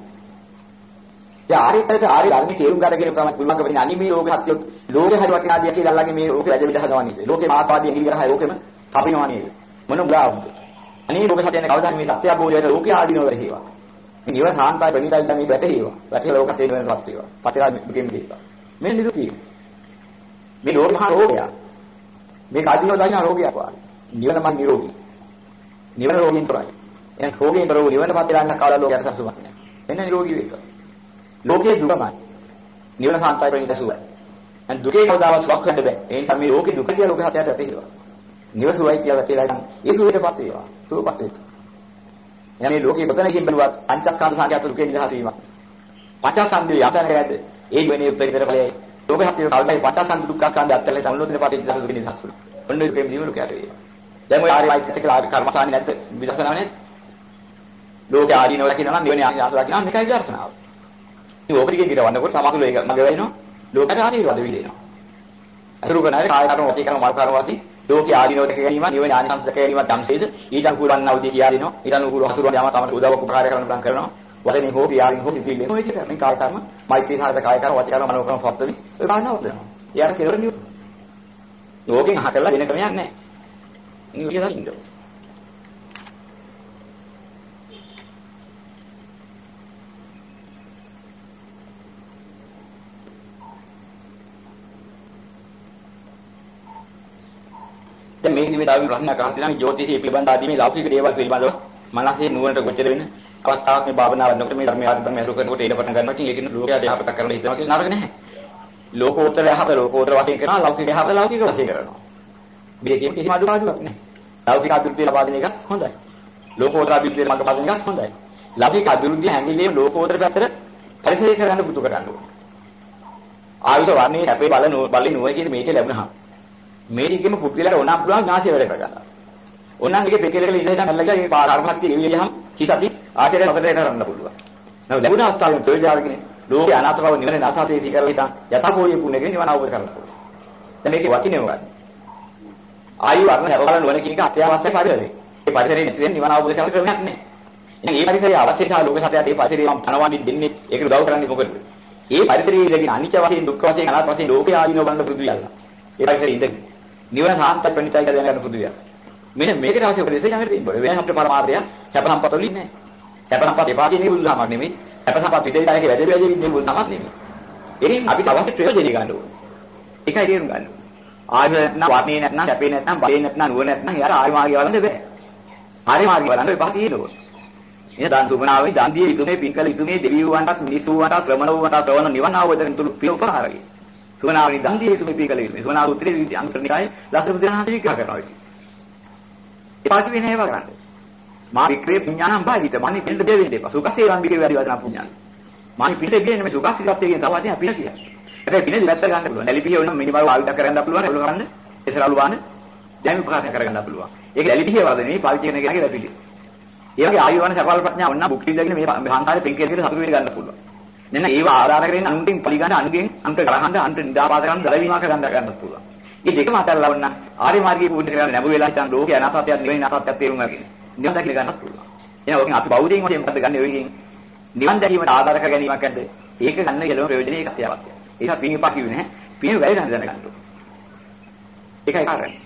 ඒ ආර්යයට ආර්ය ධර්මයේ තේරුම් ගන්න කියන තමයි පුළුවන් වෙන්නේ අනිමේ ලෝක සත්‍ය ලෝකේ හරි වටිනා දිය කියලා අල්ලගේ මේ ලෝකෙ වැඩ විද හදවන්නේ. ලෝකේ මාත්වාදී ඇඟිලි කරහා ලෝකෙම කපිනවා නේද? මොන බ්ලාවුද? අනේ ලෝක සත්‍යනේ කවදා මේ සත්‍ය අවබෝධය වෙන ලෝකේ ආදීනව වෙහිවා. මේ නිවන සාන්තයි ප්‍රණීතයි තමයි වැටේවා. වැටේ ලෝක සේන වෙනපත් වේවා. පතේලා මෙකෙන් දෙපා. මේ නිරුපී. මේ ලෝක මහා රෝගය. මේක ආදීනව දාන රෝගයක් වගේ. නිවන මන් නිරෝගී. නිවන රෝගීන් කරයි. එහෙනම් රෝගීන් කරව නිවනපත් වෙලා කවදා ලෝකයට සතුටුමත් නැහැ. එන්න නිරෝගී වෙක. ලෝකේ දුකමයි. නිවන සාන්තයි ප්‍රණීත සුවයි. අන් දුකේ කවදාවත් සුවක් වෙන්න බෑ. ඒ නිසා මේ ලෝකේ දුක කියලා ලෝක හතයට ඇතේවා. නිවසුවයි කියලා වැටේලා ගන්න. ඒ සුවයටපත් වේවා. සුවපත් වේවා. එයා මේ ලෝකේ බතනකින් බැලුවත් පංචස්කන්ධ සංඛ්‍යාත දුකේ නිදහස වීමක්. පංචස්කන්ධය යතරකයද ඒ වෙනේ උත්තරීතර ඵලයයි. ලෝක හතේ කල්පයි පංචස්කන්ධ දුක්ඛ ස්කන්ධ අත්‍යලේ සම්ලෝධනේ පාටිච්ච දහස දුකේ නිදහස වුණා. ඔන්න ඒ දුකේ නිවන ලෝකයට වේවා. දැන් ඔය ආර්ය වෛද්‍ය කියලා ආර්ය කර්මසානි නැද්ද? විදර්ශනාවනේ. ලෝකේ ආදීනවල කියනවා නම් නිවනේ ආසාව කියනවා මේකයි විදර්ශනාව. ඉතින් ඕකටිගේ කිරවන්නකොට සමහරවිට ඒක මගේ වෙනවා. ලෝකයට ආශිර්වාද විදිනවා. අතුරු කරනාවේ කාය කර්ම වාචික කර්ම මල් කර්ම වාසී ලෝකයේ ආදීනව දැක ගැනීම නිවන ආනිසංස දැක ගැනීම ධම්සේද ඊටන් කුලන්න අවදි කියා දෙනවා ඊටන් කුල හසුරුවන යම තමයි උදව්වක් උපකාර කරන බං කරනවා. වදනේ හෝ පියාරින් හෝ සිතිල්ලේ ඔය විදිහට මේ කාය කර්ම මෛත්‍රී සාරද කාය කර්ම වාචික කර්ම මනෝ කර්ම පොත්තේ ඔය ගන්නවා දෙනවා ඊයට කෙරෙන නියු ලෝකෙන් අහකලා වෙන ක්‍රමයක් නැහැ. නියු කියලා ඉන්නවා. දැන් මේක නිමේ දාවි ප්‍රශ්නයක් අහලා තියෙනවා ජ්‍යොතිෂය පිළිබඳ ආදී මේ ලෞකික දේවල් පිළිබඳව මනසේ නුවණට ගොචර වෙන අවස්ථාවක් මේ භාවනාව කරනකොට මේ ධර්මයේ ආධිපත්‍ය මෙහෙර කරනකොට ඊට පටන් ගන්නවා ඉතින් ඒකින ලෝකයට යහපත කරන්න හිතනවා කියලා නරක නැහැ. ලෝකෝත්තර යහපත ලෝකෝත්තර වශයෙන් කරනවා ලෞකික යහපත ලෞකික වශයෙන් කරනවා. මේකේ කිසිම අඩුපාඩුවක් නැහැ. ලෞකික අභිවෘද්ධිය ලබා දෙන එක හොඳයි. ලෝකෝත්තර අභිවෘද්ධිය මඟ පාදින එක හොඳයි. ලෞකික අභිවෘද්ධිය හැංගිලේ ලෝකෝත්තර පැත්තට පරිසරය කරන්න පුතු කරන්න ඕනේ. ආයුධ වර්ණයේ අපේ බල බලේ නුවණ කියන මේකේ ලැබුණා. මේ ටිකෙම පුද්ගලයාට ඕනනම් පුළුවන් ඥාසිය වැඩ කරගන්න. ඕනනම් මේකේ පෙකේලකල ඉඳලා මල්ලලා මේ පාරාර්මහත්ය ගෙවියහම හිතති ආශ්‍රය හතරේ කරන්න පුළුවන්. නමුත් ලැබුණ අවස්ථාවෙන් ප්‍රයෝජනගෙන ලෝකේ අනාථ බව නිවන නැසාතේ සීකරලා හිටන් යථාභෝධිය පුණ්‍යගෙන නිවන අවබෝධ කරගන්න පුළුවන්. දැන් මේකේ වටිනේ මොකක්ද? ආයු වර්ණ හැරවල නුවණ කියන එක අත්‍යවශ්‍ය පරිදි. මේ පරිසරයේ නැති වෙන නිවන අවබෝධ කරගන්න ක්‍රමයක් නෑ. එහෙනම් මේ පරිසරය අවශ්‍ය නිසා ලෝක සත්‍යයට ඒ පරිසරය මම තනවන්නේ දෙන්නේ ඒකට උදව් කරන්නේ මොකද? ඒ පරිසරයේ ඉඳගෙන අනිත්‍ය වශයෙන් දුක්ඛ වශයෙන් අනාත්ම වශයෙන් ලෝකේ ආදීනව බලන්න පුරුදු වෙලා. ඒ පරිසරයේ ඉඳගෙන නිවන සාන්ත ප්‍රණිතයි කියලා දැනගන්න පුරුදු වෙලා. මෙන්න මේකට අවශ්‍ය උපදේශය යන්නේ තියෙන්න ඕනේ. වෙන අපේ පරමාර්ථය කැප සම්පත වලින් නෑ. කැප සම්පත එපා කියන බුදුහාමක් නෙමෙයි. කැප සම්පත පිටේදායක වැඩි වැඩි ඉන්නේ බුදුහාමක් නෙමෙයි. එරින් අපිට අවශ්‍ය ප්‍රයෝජනෙ ගන්න ඕනේ. ඒකයි තේරුම් ගන්න. ආයම නැත්නම් වර්ණේ නැත්නම් කැපේ නැත්නම් බලේ නැත්නම් නුවණ නැත්නම් යාර ආය මාර්ගය වලඳ බෑ. ආරේ මාර්ගය වලඳ එපා කියන ඕනේ. එන දන් සුමනාවේ දන් දිය යුතුනේ පින්කල යුතුනේ දෙවියන්ටත් මිනිස්සුන්ටත් ශ්‍රමණ වූන්ටත් ශ්‍රවණ නිවන අවබෝධයෙන් තුරු පින උපකාරයි. සුමනාවේ දන් දිය යුතුනේ පින්කල යුතුනේ. සුමනාව උත්තරේ අන්තර්නිකායේ ලස්සන බුදුරහමසේ විග්‍රහ කරනවා. ඒ පාටි වෙන ඒවා කරන්නේ. මා වික්‍රේ පුඤ්ඤානම් බාධිත මනි පිළිද දෙවෙන්න එපා. සුඛසේවං විකේ වැඩි වදනා පුඤ්ඤාන. මානි පිළිද දෙන්නේ මේ සුඛසිතත්වයේ කියන තවත් අපින කියන්නේ. හැබැයි පිළිද වැත්ත ගන්න පුළුවන්. නැලිපිය වුණා මිනිමර ආයුධ කරගන්න පුළුවන්. ඒක කරන්න. එසරලු වාන දැන් උපකාරය කරගන්න පුළුවන්. ඒක නැලිපිය වලද නෙවෙයි පාවිච්චි කරන කෙනාගේ වැපිලි. ඒ වගේ ආයු වන සකල් ප්‍රඥාව වුණා බුක් විඳගෙන මේ සංකාරේ පින්කේ විදිහට සතුට වෙන්න ගන්න පුළුවන්. මෙන්න ඒව ආදාන කරගෙන අනුන්ගෙන් පරිගන්න අනුන්ගෙන් අන්ත කරහඳ අන්ත නිදාපාත කරන්න දලවීමක් කරන්න ගන්න පුළුවන්. මේ දෙකම අතල්ලා වුණා ආර්ය මාර්ගයේ පුරුදු කරගෙන නැඹුරු වෙලා හිටන් ලෝකේ අනාථත්වයක් නෙවෙයි නාථත්වයක් තේරුම් අරගෙන. නිවන් දැකලා ගන්නත් පුළුවන්. එහෙනම් ඔකෙන් අපි බෞද්ධයින් වශයෙන් මොකද ගන්න ඔයකින් නිවන් දැකීමට ආධාර කර ගැනීමක් නැද්ද? ඒක ගන්න කියලා ප්‍රයෝජනෙ එකක් තියාවක්. ඒක පින් එපා කිව්වේ නැහැ. පින් වැඩි නම් දැනගන්න ඕනේ. ඒකයි කාරණේ.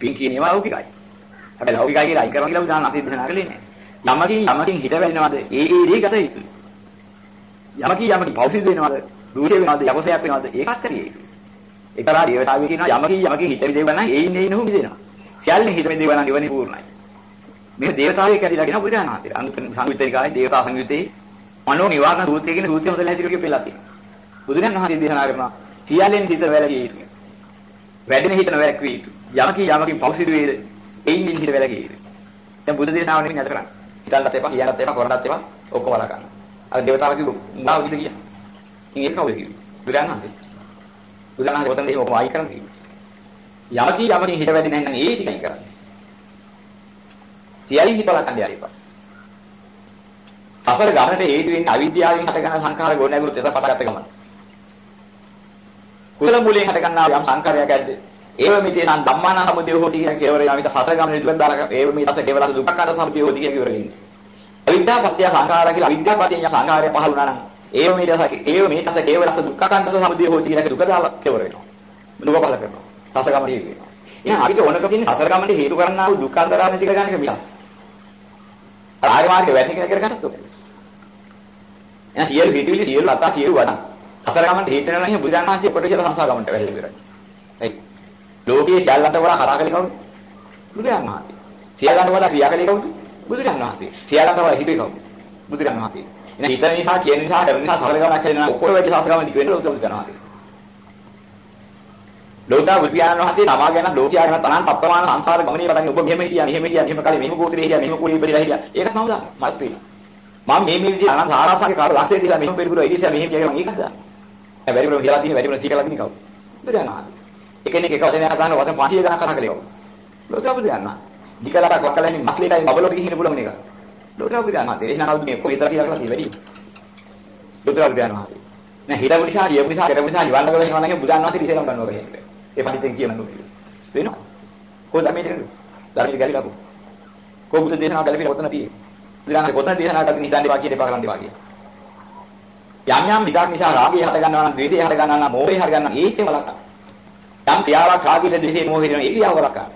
පින් කියන ඒවා ලෞකිකයි. හැබැයි ලෞකිකයි කියලා අයින් කරනවා කියලා උදාහරණ අපි දෙන්නා කලේ නෑ. යමකින් යමකින් හිත වෙනවද? ඒ ඒ දේ ගත යුතුයි. යමකින් යමකින් පෞසිද වෙනවද? දුරේ වෙනවද? යකසයක් වෙනවද? ඒකත් කරිය යුතුයි. ඒතරා දේවතාවය කියනවා යමකින් යමකින් හිත විදේව නම් ඒයින් ඒයින් උහු මිදෙනවා. සියල්ලෙන් හිත විදේව නම් නිවනේ පූර්ණයි. මේ දේවතාවය කැරිලා කියන බුදුරජාණන් වහන්සේ. අනුත් සංයුත්තරිකායේ දේවතා සංයුත්තේ මනෝ නිවාරණ සූත්‍රය කියන සූත්‍රය හොදලා හැදිරියෝගේ පෙළලා තියෙනවා. බුදුරජාණන් වහන්සේ දේශනා කරනවා සියල්ලෙන් හිත වැළකී යුතුයි. වැඩෙන හිතන වැළකී යුතුයි. යමකින් යමකින් පෞසිද වේද එයින් හිත වැළකී යුතුයි. දැන් බුදු දේශනාව නෙමෙයි අද කරන්නේ. හිතන්නත් එපා, කියන්නත් එපා, කරන්නත් එපා, ඔක්කොම වල ගන්න. අර දේවතාවා කිව්ව උනා විදිහ කිය. ඉතින් ඒක කවුද කිව්වේ? බුදුරජාණන් වහන්සේ. බුදුරජාණන් වහන්සේ ඔතන ඒක ආයි කරන්නේ. යමකින් යමකින් හිත වැඩි නැහැ නම් ඒ ටිකයි කරන්නේ. සියල්ලි හිතලා කන්නේ ආරිපා. සසර ගමනට හේතු වෙන්නේ අවිද්‍යාවෙන් හටගන්න සංඛාර ගොඩනැගුණු තෙස පටගත්ත ගමන. කුසල මූලයෙන් හටගන්නා යම් සංඛාරයක් ඇද්ද? ඒව මිතේ නම් ධම්මාන සමුදය හොටි කියන කෙවරේ යමිත සසර ගමනේ දුක දාලා ඒව මේ තස කෙවලස දුක්ඛාර සමුදය හොටි කියන කෙවරේ ඉන්නේ. අවිද්‍යා පත්‍ය සංඛාර කියලා අවිද්‍යා පත්‍ය සංඛාරය පහළ වුණා නම් ඒව මේ තස ඒව මේ තස කෙවලස දුක්ඛාර සමුදය හොටි කියන දුක දාලා කෙවර වෙනවා. දුක පහළ කරනවා. සසර ගමනේ කියනවා. එහෙනම් අපිට ඕනක තියෙන සසර ගමනේ හේතු කරන්නා වූ දුක්ඛ අන්තරාණ ටික ගන්න එක මිසක්. ආර්ය මාර්ගේ වැටෙන කෙනෙක් කරගන්නත් ඕනේ. එහෙනම් සියලු හිතවිලි සියලු අතා සියලු වඩා. සතර ගමන්ට හේතු වෙනවා නම් බුදුරජාණන් වහන්සේ කොට කියලා සංසාර ගමන්ට වැහෙලා ඉවරයි. ලෝකයේ සියල්ලන්ට වඩා කරාකලි කවුද? බුදුරජාණන් වහන්සේ. සියල්ලන්ට වඩා ක්‍රියාකලි කවුද? බුදුරජාණන් වහන්සේ. සියල්ලන්ට වඩා හිතේ කවුද? බුදුරජාණන් වහන්සේ. එහෙනම් හිතන නිසා කියන නිසා කරන නිසා සතර ගමනක් හැදෙනවා. ඔක්කොම වැඩි සතර ගමන් දිවෙන්න ලෝක බුදුරජාණන් වහන්සේ. ලෝකා බුදුරජාණන් වහන්සේ තමා ගැන ලෝකයා ගැන තනන් තප්පමාන සංසාර ගමනේ පටන් ඔබ මෙහෙම හිටියා මෙහෙම හිටියා මෙහෙම කලේ මෙහෙම කෝතරේ හිටියා මෙහෙම කුලී ඉපදිලා හිටියා. මම දන්නවා. මත් වෙනවා. මම මේ මේ විදිහට අනන්ත ආරාසගේ කාර්ය ලක්ෂේ දීලා මෙහෙම පෙරපුර ඉරිසියා මෙහෙම කියනවා දන්නේ. දැන් වැඩිපුරම කියලා තියෙන වැඩිපුරම සීකලා තියෙන කවුද? බුදුරජාණන්. එකෙනෙක් එක වචනයක් අහන වචන 500 ගණන් කතා කළේ කවුද? ලෝක බුදුරජාණන්. දිකලට වක්කලන්නේ මස්ලේටයි බබලෝට ගිහින් පුළුවන් එක. ලෝක බුදුරජාණන්. එහෙනම් කවුද මේ කොහෙතර කියලා කියලා වැඩි. ලෝක බුදුරජාණන්. නෑ හිතමු නිසා කියමු නිසා කරමු නිසා නිවන් ළඟ වෙනවා නම් බුදුන් වහන්සේ ඉතින් ගන්නවා කියන්නේ. ඒ පඬිතෙන් කියනවා වෙනවා. කොහොමද මේ දෙන්නේ? ධර්මයේ ගැලිලා කො. කො බුදු දේශනාව ගැලපිලා ඔතන තියෙන්නේ. බුදුරජාණන් කොතන දේශනා කරන්නේ හිතන්නේ වා කියන එපා කරන්න එපා කියන. යම් යම් විකාර නිසා රාගය හට ගන්නවා නම් ද්වේෂය හට ගන්නවා නම් මෝහය හට ගන්නවා ඒකේ වලක්වා. යම් ක්‍රියාවක් රාගයේ ද්වේෂයේ මෝහයේ දෙන ඒ ක්‍රියාව වලක්වා.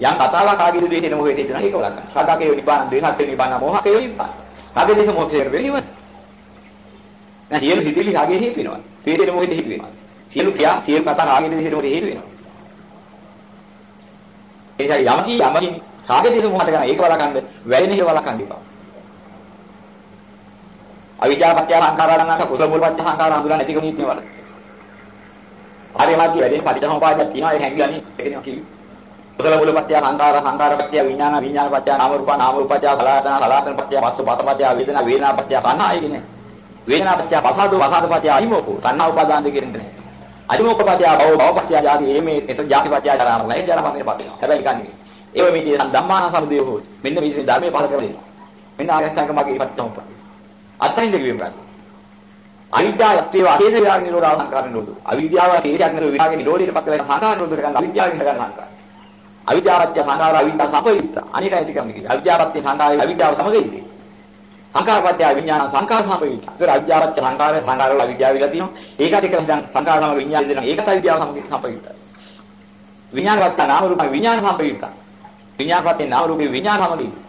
යම් කතාවක් රාගයේ ද්වේෂයේ මෝහයේ දෙන ඒක වලක්වා. රාගකේ නිබ්බාන ද්වේෂකේ නිබ්බාන මෝහකේ නිබ්බාන. රාගයේ දේශ මොහේ වෙලිව. නැහ සියලු හිතවිලි රාගයේ හේතු වෙනවා. ද්වේෂයේ මෝහයේ හේතු වෙනවා. සියලු ක්‍රියා සියලු කතා රාගයේ ද්වේෂයේ මෝහයේ හේතු වෙනවා. ඒ නිසා යමකී යමකින් රාගයේ දේශ මොහකට ගන්න ඒක වලකන්න වැරෙන එක වලකන්න එපා. අවිජ්ජාපත්‍ය සංඛාරා ගන්නක කුසල මූලපත්‍ය සංඛාරා හඳුනා නැතිකම නීතිය වල. ආර්ය මාර්ගය වැඩි පටිච්චසමුපාදයක් තියෙනවා ඒක හැංගිලානේ ඒකනේ කිව්වේ. කුසල මූලපත්‍ය සංඛාරා සංඛාරපත්‍ය විඥාන විඥානපත්‍ය නාම රූප නාම රූපපත්‍ය සලආතන සලආතනපත්‍ය පස්ස පතපත්‍ය වේදනා වේදනාපත්‍ය තණ්හා කියන්නේ. වේදනාපත්‍ය පසාදෝ පසාදපත්‍ය අහිමෝකෝ තණ්හා උපාදාන දෙකෙන් නැහැ. අහිමෝකපත්‍ය භව භවපත්‍ය ජාති එමේ එත ජාතිපත්‍ය ජරාම නැහැ ජරාමනේ පත්‍ය. හැබැයි කන්නේ. ඒව මේ ධම්මාන සමුදය හොයි. මෙන්න මේ ධර්මයේ පහල කරලා දෙනවා. මෙන්න ආගස්තංග මගේ පත්‍යම් අත්යින්ද කිව්වේ මොකද්ද? අවිද්‍යාව යත්තේ අශේෂ විරාග නිරෝධා සංකාර නිරෝධ. අවිද්‍යාව ශේෂයක් නිරෝධ විරාග නිරෝධයට පත් වෙන සංකාර නිරෝධ කරගන්න අවිද්‍යාවෙන් හදගන්න සංකාර. අවිද්‍යාවත්‍ය සංඛාර අවිද්‍යාව සම්පයුක්ත. අනිකයි ටිකම කිව්වේ. අවිද්‍යාවත්‍ය සංඛාරය අවිද්‍යාව සමගින්නේ. සංඛාරපත්‍ය විඥාන සංඛාර සම්පයුක්ත. ඒතර අවිද්‍යාවත්‍ය සංඛාරය සංඛාර වල අවිද්‍යාව විලා තියෙනවා. ඒකට එක දැන් සංඛාර සමග විඥාන දෙනවා. ඒකත් අවිද්‍යාව සම්පයුක්තයි. විඥානපත්‍ය නාම රූප විඥාන සම්පයුක්තයි. විඥානපත්‍ය නාම රූප විඥාන සමගින්නේ.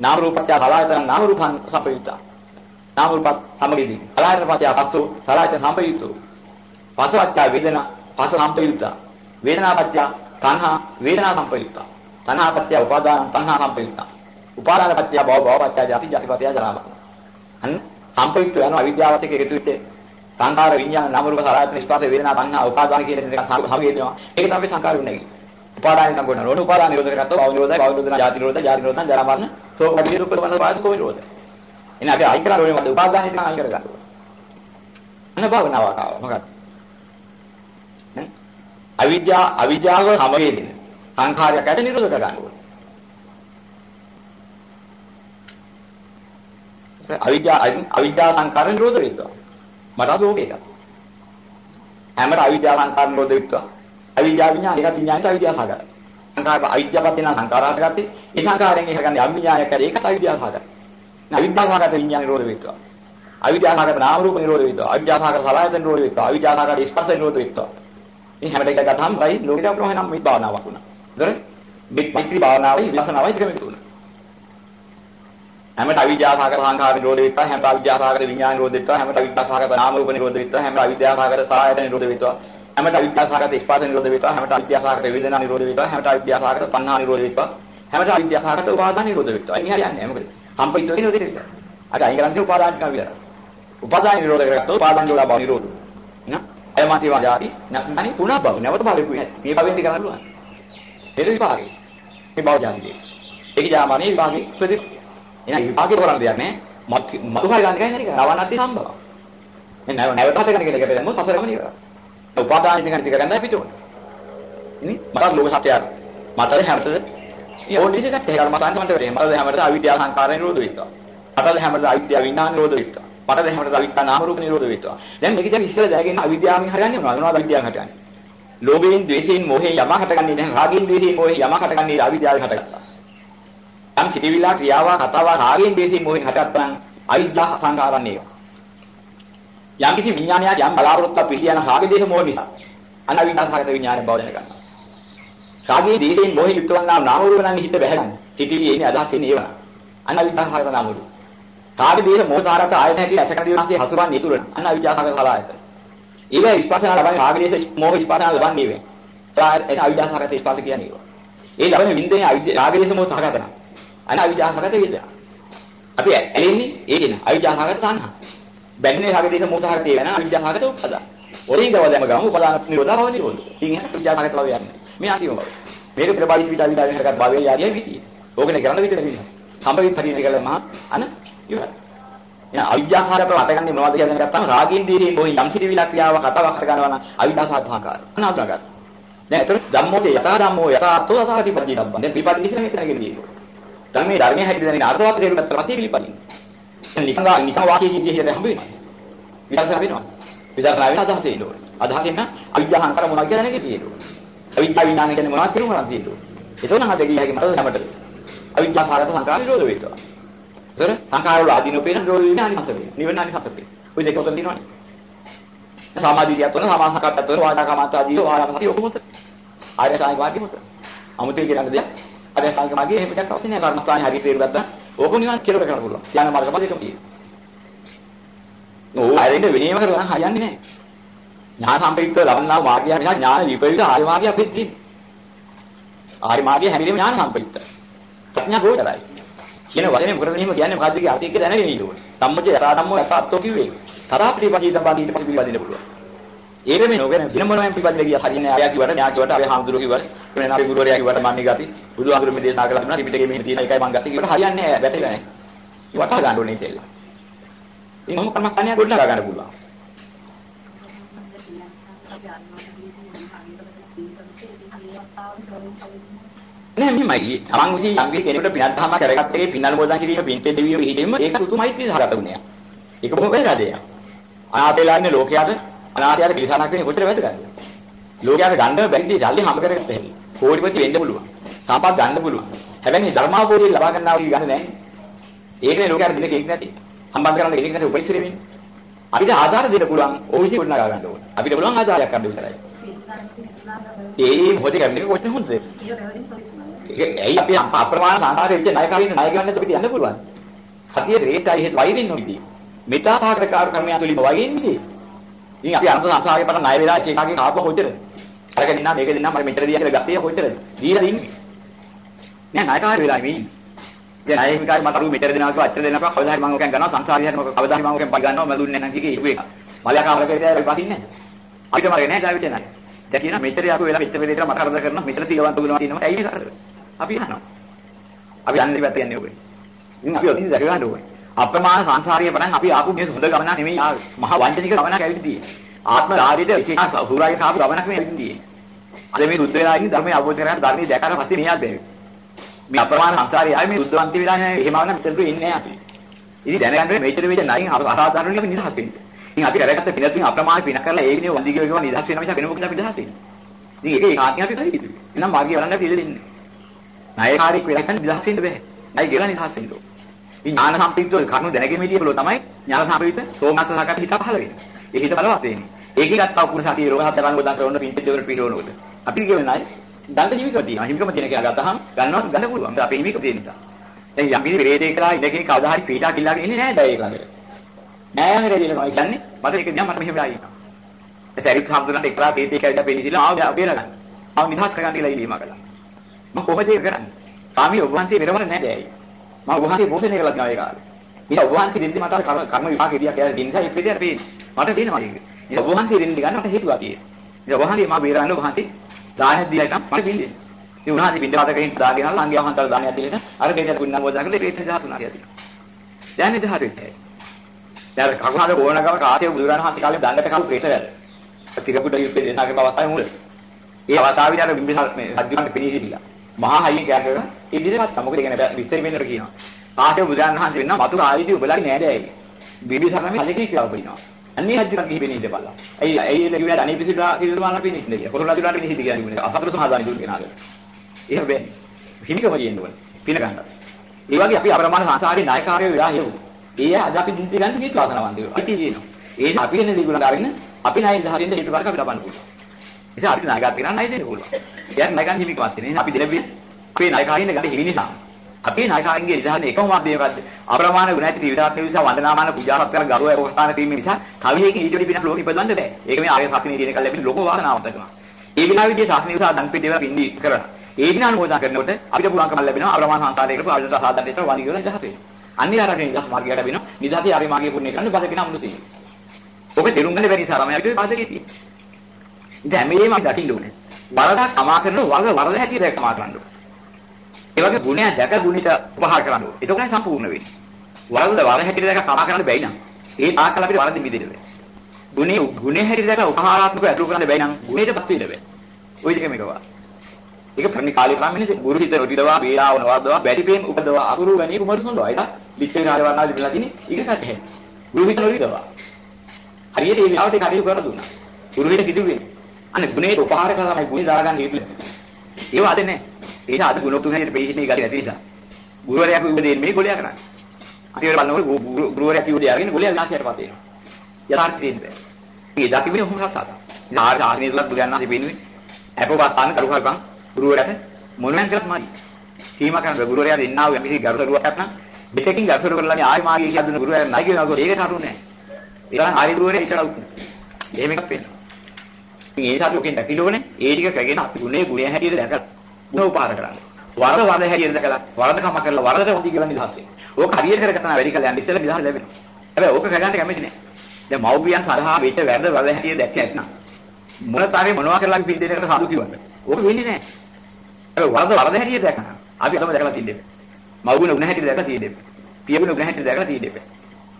නාම රූපත්‍ය සලආයතන නාම රූප සම්පයුක්තයි. නාම රූප සමගිදී. සලආයතනපත්‍ය පස්සෝ සලආයතන සම්පයුක්තෝ. පසවත්‍ය වේදනා පස සම්පයුක්තයි. වේදනාපත්‍ය තණ්හා වේදනා සංපයුක්ත. තණ්හාපත්‍ය උපාදාන තණ්හා සංපයුක්ත. උපාදානපත්‍ය භව භවපත්‍ය ජාති ජාතිපත්‍ය ජරාව. අන්න සංපයුක්ත යන අවිද්‍යාවත් එක්ක එකතු වෙච්ච සංකාර විඤ්ඤාණ නාම රූප සලආයතන ස්පර්ශ වේදනා තණ්හා උපාදාන කියන දෙක හමුගෙනවා. ඒක තමයි සංකාර වෙන්නේ. උපාදාන නම් ගොඩන රෝණ උපාදාන නිරෝධ කරගත්තොත් භව නිරෝධය භව නිරෝධන ජාති නිරෝධය ජාති නිරෝධන ජරා මරණ සෝක පරිදි රූප වන පාදකෝ නිරෝධය. එන අපි අයින් කරලා ඕනේ මොකද උපාදාන හිතන අයින් කරගන්න. අන්න භවනාවක් ආවා මොකක්ද? අවිද්‍යාව අවිද්‍යාව සමගයෙන් සංඛාරයක් ඇට නිරෝධ කර ගන්න ඕනේ. අවිද්‍යාව අවිද්‍යාව සංඛාර නිරෝධ වෙනවා. මට අදෝක එකක්. හැමර අවිද්‍යාව සංඛාර නිරෝධ වෙනවා. අවිද්‍යාව විඥාන එකක් විඥානට අවිද්‍යාව සාගත. සංඛාර අවිද්‍යාවත් වෙන සංඛාරات ගත්තේ ඒ සංඛාරයෙන් එකගන්නේ අවිඥානයක් කරේ ඒකත් අවිද්‍යාව සාගත. අවිද්‍යාව සාගත විඥාන නිරෝධ වෙනවා. අවිද්‍යාව සාගත නාම රූප නිරෝධ වෙනවා. අවිද්‍යාව සාගත සලආයතන නිරෝධ වෙනවා. අවිද්‍යාව සාගත ස්පර්ශ නිරෝධ වෙනවා. මේ හැම දෙයක් ගත්තාම රයි ලෝකයට අපරම නම් මේ භාවනාවක් වුණා. හතර මේ මෛත්‍රී භාවනාවයි විපස්සනාවයි දෙකම එකතු වුණා. හැමත අවිද්‍යාසහගත සංඛාර නිරෝධ වෙත්තා හැමත අවිද්‍යාසහගත විඥාන නිරෝධ වෙත්තා හැමත අවිද්‍යාසහගත නාම රූප නිරෝධ වෙත්තා හැමත අවිද්‍යාසහගත සායතන නිරෝධ වෙත්තා හැමත අවිද්‍යාසහගත ස්පර්ශ නිරෝධ වෙත්තා හැමත අවිද්‍යාසහගත වේදනා නිරෝධ වෙත්තා හැමත අවිද්‍යාසහගත සංහා නිරෝධ වෙත්තා හැමත අවිද්‍යාසහගත උපාදාන නිරෝධ වෙත්තා. ඉතින් හරියන්නේ මොකද? සම්පිත වෙන විදිහට. අර අයින් කරන්නේ උපාදාන කම විතර. උපාදාන නිරෝධ කරගත්තොත් උපාදාන නිරෝධ බව නිරෝධ. නා අයමාති වාදාපි නැත්නම් පුණා බව නැවත භවෙකුයි නැහැ. මේ භවෙන්ද කරන්න පුළුවන්. ඒක විපාකේ. මේ භව ජාතියේ. ඒක ජාමනේ විපාකේ ප්‍රති එන විපාකේ කරන්න දෙයක් නැහැ. මතු හරි ගන්න කයි නේද? රවණත්ති සම්භව. මේ නැව නැවත හත ගන්න කියලා කියපෙන්න සසරම නිකර. උපාදාන ඉතින් ගන්න කරන්න පිටුන. ඉනි මට ලෝක සත්‍යය. මතද හැමතද? ඒ ඕනේ ඉතින් ගත්ත ඒකට මතන්ට මට වෙන්නේ. මතද හැමතද අවිද්‍යාව සංකාර නිරෝධ වෙනවා. මතද හැමතද අවිද්‍යාව විඥාන නිරෝධ වෙනවා. මට දැන් හැමදාම අවිද්‍යාව නාම රූප නිරෝධ වෙනවා. දැන් මේක දැන් ඉස්සෙල්ලා දැනගෙන අවිද්‍යාවෙන් හරියන්නේ මොනවද? මොනවද අවිද්‍යාවෙන් හටගන්නේ? ලෝභයෙන්, ද්වේෂයෙන්, මොහයෙන් යමක් හටගන්නේ නැහැ. රාගයෙන්, ද්වේෂයෙන්, මොහයෙන් යමක් හටගන්නේ අවිද්‍යාවෙන් හටගත්තා. යම් සිටිවිලා ක්‍රියාවක් කතාවක් රාගයෙන්, ද්වේෂයෙන්, මොහයෙන් හටගත්තා නම් අවිද්‍යාව සංකාරන්නේ ඒවා. යම් කිසි විඥානයක් යම් බලාපොරොත්තුවක් පිළියන රාග දේශ මොහ නිසා අනවිද්‍යාව සාගත විඥානය බව දැනගන්නවා. රාගයේ ද්වේෂයෙන් මොහයෙන් යුක්ත වන්නා නාම රූප නම් හිත බැහැගන්නේ. සිටිවිලි එන්නේ අදහස් එන්නේ ඒවා. අනවිද්‍යාව සාගත නාම රූප. කාගේ දේහ මොහතරක ආයතන හැටි ඇසකඩ දිවනාසේ හසුරන්නේ ඉතුරු අන්න අවිජ්ජාසක සලායත. ඒක ස්පර්ශන ලබන්නේ කාගේ දේහ මොහ ස්පර්ශන ලබන්නේ වේ. ඒ අවිජ්ජාසකට ස්පර්ශ කියන්නේ ඒක. ඒ ලබන වින්දේ කාගේ දේහ මොහ සහගත නැහැ. අන්න අවිජ්ජාසකට විද්‍ය. අපි ඇලෙන්නේ ඒකෙන අවිජ්ජාසකට තණ්හා. බැන්නේ කාගේ දේහ මොහ සහගත වෙන අවිජ්ජාසකට උපදා. ඔරින් ගවදම ගමු උපදාන නිරෝධා භව නිරෝධ. ඉතින් ඒක අවිජ්ජාසකට ලව යන්නේ. මේ අන්තිම භව. මේක ප්‍රබලිත විචාර විදාගෙන කරගත් භවයේ යාරිය විතිය. ඕකනේ කරන්න විතර නෙවෙයි. සම්පවිත් හරියට කියලා මහා අන ඉවරයි. එහෙනම් අවිද්‍යාසහගත වටගන්නේ මොනවද කියලා දැනගත්තාම රාගින් දීරින් බොහි යම් කිසි විලක් ක්‍රියාව කතාවක් කර ගන්නවා නම් අවිද්‍යාසහගත සංකාර. අනාගත. දැන් එතන ධම්මෝද යථා ධම්මෝ යථාතෝ අසහති පරිදම්බන්. දැන් විපත් විදිහට මේක නැගෙන තියෙනවා. ධර්මයේ ධර්මයේ හැටි දැනගෙන අර්ථවත් තේරුම් ගත්තා පස්සේ පිළිපදින්න. නිකන් නිකන් වාක්‍යයේ විදිහට හම්බ වෙනවා. විදර්ශනා වෙනවා. විදර්ශනා වෙන අදහස එනවා. අදහසෙන් නම් අවිද්‍යාසංකාර මොනවද කියලා නැගෙ තියෙනවා. අවිද්‍යාව විඥාන කියන්නේ මොනවද කියලා මොනවද තියෙනවා. ඒතකොට නම් හදේ ගියාගේ මට හැමතෙම අවිද්‍යාසහගත සංකාර නිරෝධ වෙනවා. ඒතර සංඛාර වල ආදීන පේන නිරෝධ වෙන්නේ අනිහත වේ. නිවන අනිහත වේ. ඔය දෙක උතන තියෙනවනේ. සමාධියත් තුන සමාසකටත් තුන වාදා කමත් ආදී වාරමති ඔක්කොම උතන. ආර්ය සායි වාක්‍ය උතන. අමුතේ කියන දෙයක් ආර්ය සායි මාගේ එහෙම දෙයක් අවශ්‍ය නැහැ. කර්මස්ථානේ හරි තේරු ගත්තා. ඕක නිවන් කියලා කරන්න පුළුවන්. ඥාන මාර්ග පදේකම තියෙනවා. ඕ ආයෙත් වෙනේම කරලා හරියන්නේ නැහැ. ඥාන සම්ප්‍රයුක්ත ලබන්නා මාර්ගය නිසා ඥාන විපරිත ආර්ය මාර්ගය අපිට තියෙනවා. ආර්ය මාර්ගය හැමදේම ඥාන සම්ප්‍රයුක්ත. ප්‍රඥා ගෝචරයි. කියන වචනේ මොකද මෙහෙම කියන්නේ මොකද්ද කියලා අර්ථය කියලා දැනගෙන ඉන්න ඕනේ. සම්මුතිය යථා ධම්මෝ යථාත්වෝ කිව්වේ. තරා පිළිපදිත බඳ ඊට පස්සේ පිළිපදින්න පුළුවන්. ඒක මේ නොගෙන වෙන මොනවයින් පිළිපදින්න ගියා හරියන්නේ අය කිව්වට න්යා කිව්වට අපි හාමුදුරුවෝ කිව්වට වෙන අපේ ගුරුවරයා කිව්වට මන්නේ ගති බුදුහාමුදුරු මේ දේශනා කළා තිබුණා ත්‍රිපිටකයේ මෙහෙම තියෙන එකයි මං ගත්තේ කිව්වට හරියන්නේ නැහැ වැටෙලා නැහැ. ඒ වටහා ගන්න ඕනේ ඉතින්. ඉතින් මොකක් කර්මස්ථානිය ගොඩනගා ගන්න පුළුවන්. නෑ මෙහෙමයි. තමන් විසින් යම් කෙනෙකුට පිනක් දහම කරගත්ත එකේ පින් අනුමෝදන් කිරීම පින්තේ දෙවියෝ හිතෙම ඒක සුතුමයිත්‍රි සහගත වුණා. ඒක බොහොම වැදගත් දෙයක්. අනාථේලා ඉන්න ලෝකයට අනාථයාට පිළිසනක් වෙන්නේ කොච්චර වැදගත්ද? ලෝකයට ගන්න බැරි දේ ජල්දි හම්බ කරගත්ත හැකි. කෝටිපති වෙන්න පුළුවන්. සම්පත් ගන්න පුළුවන්. හැබැයි ධර්මාවබෝධය ලබා ගන්නවා කියන ගන්න නැහැ. ඒකනේ ලෝකයට දෙන්නේ කෙනෙක් නැති. සම්බන්ධ කරන්න කෙනෙක් නැති උපරිසර වෙන්නේ. අපිට ආධාර දෙන්න පුළුවන් ඕවිසි ගොඩනගා ගන්න ඕන. අපිට පුළුවන් ආධාරයක් ගන්න විතරයි. ඒ මොකද කරන්නේ කොච්චර හොඳද? ඇයි අපි අප්‍රමාණ සංසාරේ වෙච්ච ණය කරින්න ණය ගන්න අපිට යන්න පුළුවන්. හතියේ රේටයි හෙත් වෛරින් නොවිදී. මෙතා සාගරකාර කර්මයන් තුලින් වයින්නේ. ඉතින් අපි අන්ත සංසාරේ පට ණය වෙලා එකකින් ආපහු කොච්චර? අරක දිනා මේක දිනා මම මෙතන දියා කියලා ගත්තේ කොච්චර? දීලා ඉන්නේ. නෑ ණයකාර වෙලා මේ. දැන් අය හිමිකාර මට අරු මෙතන දෙනවා කියලා අච්චර දෙනවා කවදා හරි මම ඔකෙන් ගන්නවා සංසාරේ හරි මම කවදා හරි මම ඔකෙන් පරි ගන්නවා මම දුන්නේ නැහැ කියේ ඉුවේ. මලයා කාමරකේ ඉතින් පස්සින්නේ නැහැ. අපිට මරේ නැහැ ගාවිතේ නැහැ. දැන් කියන මෙතන යකෝ වෙලා මෙතන වෙලේට මට කරදර කරනවා මෙතන සීලවන්ත වුණා කියනවා ඇයි මේ කරදර? අපි අහනවා. අපි යන්නේ පැත්ත යන්නේ ඔබේ. ඉතින් අපි ඔතින් දැක ගන්න ඕනේ. අප්‍රමාණ සංසාරයේ පටන් අපි ආපු මේ හොඳ ගමනක් නෙමෙයි ආවේ. මහා වංචනික ගමනක් ඇවිල්දී. ආත්ම ධාරිත විශේෂ සුරාගේ කාපු ගමනක් නෙමෙයි ඇවිල්දී. අද මේ රුද්ද වෙලා ඉන්නේ ධර්මයේ අවබෝධ කරගන්න ධර්මයේ දැකලා පස්සේ මෙහාට බැහැ. මේ අප්‍රමාණ සංසාරයේ ආවේ මේ බුද්ධවන්ති වෙලා නෑ එහෙම වුණා මෙතනට ඉන්නේ අපි. ඉතින් දැනගන්න මේතර මේක නයින් අසාධාරණ නිදහස් වෙන්නේ. ඉතින් අපි කරගත්ත පිනකින් අප්‍රමාණ පින කරලා ඒකනේ වන්දි කියව නිදහස් වෙන නිසා වෙන මොකද අපි නිදහස් වෙන්නේ. ඉතින් ඒක ඒකාත්මික අපි කරේ ඉතින්. එහෙනම් මාර්ගය වරන්න අපි ඉල්ල දෙන්නේ. ණයකාරී වෙලා ඉතින් නිදහස් වෙන්න බෑ. ණය ගෙලා නිදහස් වෙන්න ඕන. මේ ඥාන සම්ප්‍රිතව කරුණු දැනගෙන හිටියපොළ තමයි ඥාන සම්ප්‍රිත සෝමස්ස සහකට හිත පහළ වෙන්නේ. ඒ හිත බලවත් වෙන්නේ. ඒකේ ගත්තා කුණ සතිය රෝග හතරන් ගොඩක් කරන පිටින් දෙවර පිටවනකොට. අපි කියනවා දණ්ඩ හිමිකම තියෙනවා. හිමිකම තියෙන කෙනා ගත්තහම ගන්නවත් ගන්න පුළුවන්. අපේ හිමිකම තියෙන නිසා. දැන් යම් කිසි ප්‍රේතේ කියලා ඉඳගෙන කවදා හරි පීඩා කිල්ලාගෙන ඉන්නේ නැහැ දැන් ඒක ළඟට. නෑ නේද කියනවා. කියන්නේ මට ඒක දිහා මට මෙහෙම වෙලා ඉන්නවා. ඒ සරිත් හම්දුනට එක්තරා ප්‍රේතේ කැවිලා පෙනිසිලා ආව අපේනගන්න. ආව නිදහස් කරගන්න කියලා ඉල්ලීම කළා. මම කොහොමද ඒක කරන්නේ? සාමි ඔබ වහන්සේ මෙරවර නැහැ දැයි. මම ඔබ වහන්සේ පෝෂණය කළා තියෙනවා ඒ කාලේ. ඉතින් ඔබ වහන්සේ දෙන්නේ මට කර්ම කර්ම විපාක එදියා කියලා දෙන්න ඒ ප්‍රේතයට පේන්නේ. මට දෙනවා ඒක. ඉතින් ඔබ වහන්සේ දෙන්න ගන්න මට හේතුවක් තියෙනවා. ඉතින් ඔබ වහන්සේ මම බේරන්න ඔබ වහන්සේ දාහයක් දීලා ඉතින් මට දෙන්නේ. ඉතින් උන්වහන්සේ බින්ද පාතකෙන් දාගෙන ආලා ළඟියා හන්තර දානයක් දීලා අර දෙවියන් පුණ්‍ය මොදා කරලා ප්‍රේත නිදහස් වුණා කියලා. දැන් නිදහස් වෙන්නේ. දැන් කකුණාද ගෝණගම කාසිය බුදුරණන් හන්ති කාලේ දන්නට කරු ප්‍රේත වැඩ. තිරකුඩ යුද්ධේ දෙනාගේ අවස්ථාවේ මුල. ඒ අවස්ථාවේ අර බිම්බිසාර මේ රජුන්ට පිණී සිටිලා. මහා හයියෙන් කෑකගෙන ඒ විදිහට මොකද කියන්නේ විස්තර වෙනතර කියනවා. කාසිය බුදුරණන් හන්ති වෙන්න මතු ආයදී ඔබලාගේ නෑ දැයි. බිම්බිසාර මේ හදකේ කියලා ඔබිනවා. අන්නේ හජ්ජුරන් ගිහින් ඉන්න බලලා. ඇයි ඇයි එළ කිව්වට අනේ පිසිලා කියලා මාලා පිනින්න කියලා. කොරලා දුලාට පිනිහිද කියලා කිව්වේ. අසතර සමාදානි දුන් කෙනාගේ. එහෙම බෑ. හිමිකම තියෙන්න ඕනේ. පින ගන්න. ඒ වගේ අපි අපරමාණ සංසාරේ නායකාරයෝ වෙලා හිටු. ඒ අද අපි දින්ති ගන්න හේතු වාසනාවන්තයෝ. අපි තියෙනවා. ඒ අපි වෙන දේ ගුණ අරගෙන අපි ණය දහරින්ද හේතු වර්ග අපි ලබන්න පුළුවන්. ඉතින් අපිට ණයගත් කරන්න ණය දෙන්න පුළුවන්. එයාට ණය ගන්න හිමිකමක් තියෙනවා. අපි දෙලබි අපේ ණයකාරින්න ගන්න හිමි නිසා. අපේ නායකයන්ගේ ඉදහන එකම මාධ්‍යය මොකද්ද? අප්‍රමාණ ගුණ ඇති ත්‍රිවිධාත්ම නිසා වන්දනාමාන පූජාවක් කරලා ගරුව අවස්ථාන තීම නිසා කවියකින් ඊට වඩා පිනක් ලෝකෙ ඉපදවන්න බෑ. ඒක මේ ආර්ය ශාසනයේ තියෙන කල් ලැබෙන ලෝක වාසනාවක් තමයි. ඒ විලාවිදී ශාසනය නිසා දන් පිටේවල පින්දි කරලා ඒ දින අනුමෝදන් කරනකොට අපිට පුළුවන්කම ලැබෙනවා අප්‍රමාණ සංසාරයකට ආයුධ සාධන දෙන්න වණි කියලා ඉදහස වෙනවා. අන්නේ ආරගෙන ඉදහස් මාර්ගයට ලැබෙනවා. නිදහසේ ආර්ය මාර්ගයේ පුණ්‍ය කරන්න බදකින අමුසී. ඔබ තේරුම් ගන්න බැරි නිසා තමයි අපිට පාදකේ තියෙන්නේ. ඉතින් හැමේම අපි දකින්න ඕනේ. වරදක් අමා කරන වරද වරද හැටියට කමා කරන්න ඕනේ. ඒ වගේ ගුණයක් දැක ගුණිත උපහාර කරන්න ඕනේ. ඒක සම්පූර්ණ වෙන්නේ. වරද වර හැටියට දැක කමා කරන්න බැයි නම් ඒ ආකල අපිට වරද මිදෙන්න බෑ. ගුණේ ගුණේ හැටියට දැක උපහාරාත්මකව අතුරු කරන්න බැයි නම් ගුණයටපත් වෙන්න බෑ. ওই දෙක මේකවා. ඒක ප්‍රණි කාලේ ප්‍රාමිනේ ගුරු හිත රොටිදවා වේලාව නවදවා බැටිපෙන් උපදවා අකුරු වැනි කුමරු සොඳවා. ඒක විච්චේ කාලේ වර්ණාලි දෙලා තිනේ. ඒක කටහැ. ගුරු හිත රොටිදවා. හරියට මේ වෙලාවට කටයුතු කරලා දුන්නා. ගුරු හිත කිදුවේ. අනේ ගුණේ උපහාර කරලා තමයි ගුණේ දාගන්න හේතුව. ඒව අද නෑ. ඒක අද ගුණොතුන් හැටියට පෙන්නන්නේ ගාලි නැති නිසා. ගුරුවරයා කිව්ව දේ මේ ගොලියා කරන්නේ. අනිවාර්ය බලනකොට ගුරුවරයා කිව්ව දේ අරගෙන ගොලියා විනාශයටපත් වෙනවා. යථාර්ථය දෙන්නේ. මේ දකින්නේ ඔහොම සත්‍යය. නාර ආර්ණිය තුලත් බුදුන්වහන්සේ පෙන්නුවේ අපෝපස්ථාන කරුහල්පන් ගුරුවරයාට මොනවාන් කරත් මායි. සීමා කරන ගුරුවරයා දෙන්නා වූ යම්කිසි ගරුසරුවක් නැත්නම් දෙකකින් ගරුසරු කරලා ආයෙ මාගේ කියලා දුන්න ගුරුවරයා නැයි කියනවා ඒක කරුනේ. ඒක ආරි ගුරුවරයා ඉතලා උත්. එහෙම එකක් වෙනවා. ඉතින් ඒ සතුටකින් දැකිලෝනේ ඒ ටික කරගෙන අපි ගුණේ ගුණය හැටියට දැකලා ගුණ උපාර කරන්නේ. වරද වරද හැටියට දැකලා වරදකම කරලා වරදට හොදි කියලා නිදහස් වෙනවා. ඕක හරියට කරගත්තා වැඩි කල යන්න ඉස්සෙල්ලා නිදහස් ලැබෙනවා. හැබැයි ඕක කරගන්න කැමති නෑ. දැන් මව්පියන් සඳහා වෙච්ච වැරද වරද හැටියට දැක්ක නැත්නම් මොන තරේ මොනවා කරලා අපි පිළිදෙනකට සාදු කිව්වද? ඕක වෙන්නේ නෑ. හැබැයි වරද වරද හැටියට දැක්කම අපි අතම දැකලා තින්නේ. මව්ගුණ උණ හැටියට දැකලා තින්නේ. පියගුණ උණ හැටියට දැකලා තින්නේ.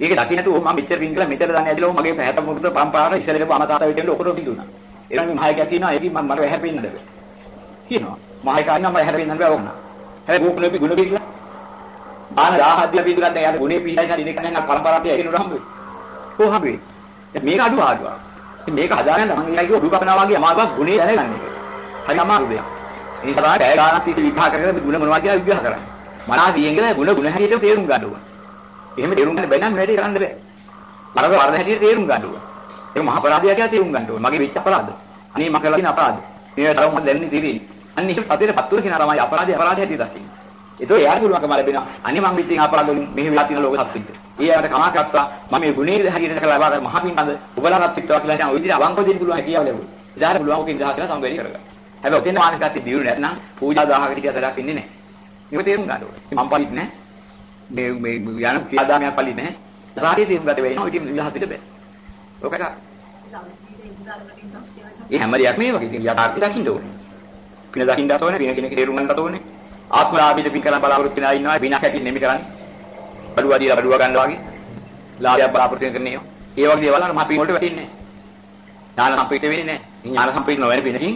ඒක දකින්න තු මම මෙච්චර පින් කළා මෙච්චර දාන්න ඇදලා මගේ පැහැත මොකද පම්පාර ඉස්සරහට අමතාත වෙටෙන්න ඔකට පිටුණා. එනම් මහයකක් කියනවා ඒකයි මම මට හැපෙන්නද කියනවා. මහයකාරින් නම් හැරෙන්න බෑ ඕකන. හැබැයි ගුණ අපි ගුණ පිළිලා. ආන 1000 දිලා පිළිගන්න යාර ගුණේ පිළිලා ඉතින් ඉන්නේ කන්නේ පරම්පරාවට එකිනුර හම්බ වෙයි. කොහොම හම්බ වෙයි? මේක අඩු ආඩුවක්. මේක හදාගන්න මම ඉන්නේ කිව්ව දුකපනවා වගේ අමාරුවක් ගුණේ දැනගන්න එක. හරි අමාරු දෙයක්. ඒ නිසා තමයි පැය ගානක් ඉති විග්‍රහ කරගෙන ගුණ මොනවා කියලා විග්‍රහ කරන්නේ. මනස දියෙන් කියලා ගුණ ගුණ හැටියට තේරුම් ගන්න ඕන. එහෙම තේරුම් ගන්න බැන්න වැඩි කරන්න බෑ. වරද වරද හැටියට තේරුම් ගන්න ඕන. ඒක මහ අපරාධයක් කියලා තේරුම් ගන්න ඕන. මගේ වෙච්ච අපරාධ. අනේ මම කරලා තියෙන අපරාධ. මේ තරම දැනෙන්නේ තියෙන්නේ. අන්න පතේට පත්තුර කියන තමයි අපරාධය අපරාධය හැටියට දකින්නේ. ඒතෝ එයාට පුළුවන්කම ලැබෙනවා. අනේ මං විශ්ින් අපරාධ වලින් මෙහෙ වෙලා තියෙන ලෝක සත්‍යිත. ඊයකට කමා කරත්තා මම මේ ගුණේ හැටියට කරලා ලබා ගන්න මහ පින්කඳ ඔබලාට පිටවා කියලා කියන ඔය විදිහට අවංකව දෙන්න පුළුවන් කියලා ලැබුණා. ඉදාර පුළුවන් ඔකින් දහස් කියලා සම්බෙරි කරගන්න. හැබැයි ඔතෙන් මානසිකත්වය දියුණු නැත්නම් පූජා 1000කට කියා සරක් ඉන්නේ නැහැ. ඒක තේරුම් ගන්න ඕනේ. මම පලිත් නැහැ. මේ මේ යන ක්‍රියාදාමයක් පලිත් නැහැ. සාහිත්‍ය තේරුම් ගත වෙනවා. ඉතින් පිට බෑ. ඔකට ඒ හැම දෙයක්ම මේ වගේ ඉතින් යථාර්ථය දකින්න ඕනේ. පින දකින්නත් ඕනේ, පින කෙනෙක් තේරුම් ගන්නත් ඕනේ. ආත්මලාභීද පින් කරන් බලාපොරොත්තු වෙනා ඉන්නවා. විනාශ හැටි නෙමෙයි කරන්නේ. බඩුව අදිලා බඩුව ගන්නවා වගේ. ලාභයක් බලාපොරොත්තු කරන්නේ. ඒ වගේ දේවල් නම් අපි වලට වැටෙන්නේ නැහැ. ඥාන සම්පීත වෙන්නේ නැහැ. ඥාන සම්පීත නොවන පිනකින්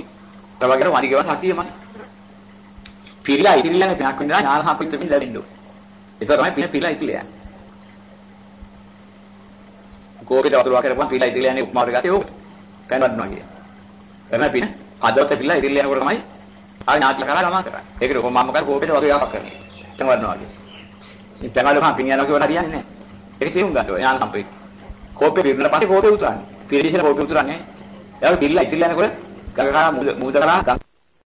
ප්‍රවගර වනිගව සතියමයි. පිළිලා ඉතිරිලා පිනක් වෙනවා ඥාන සම්පීත පින් ලැබෙන්න ඕනේ. ඒක තමයි පින පිළිලා ඉතිරිලා යන්නේ. කෝකේට වතුර කරපුවම පිළිලා ඉතිරිලා යන්නේ උපමාවට ගත්තේ ඕක. පැනවන්නවා කියන්නේ. එතන පින හදවත පිළිලා ඉතිරිලා යනකොට තමයි ආය නාට්‍ය කරලා ගමන් කරන්නේ. ඒකට කොහොම මම කර කෝකේට වතුර යාපක් කරන්නේ. පැනවන්නවා කියන්නේ. ඉතින් පැනවලම පින් යනවා කියවලා හරියන්නේ නැහැ. ඒක තේරුම් ගන්න ඕනේ ඥාන සම්පීත. කෝපේ පිරුණා පස්සේ කෝපේ උතුරන්නේ. පිරිසින කෝපේ උතුරන්නේ. එයාට පිළිලා ඉතිරිලා යනකොට ගගකා මූද කරා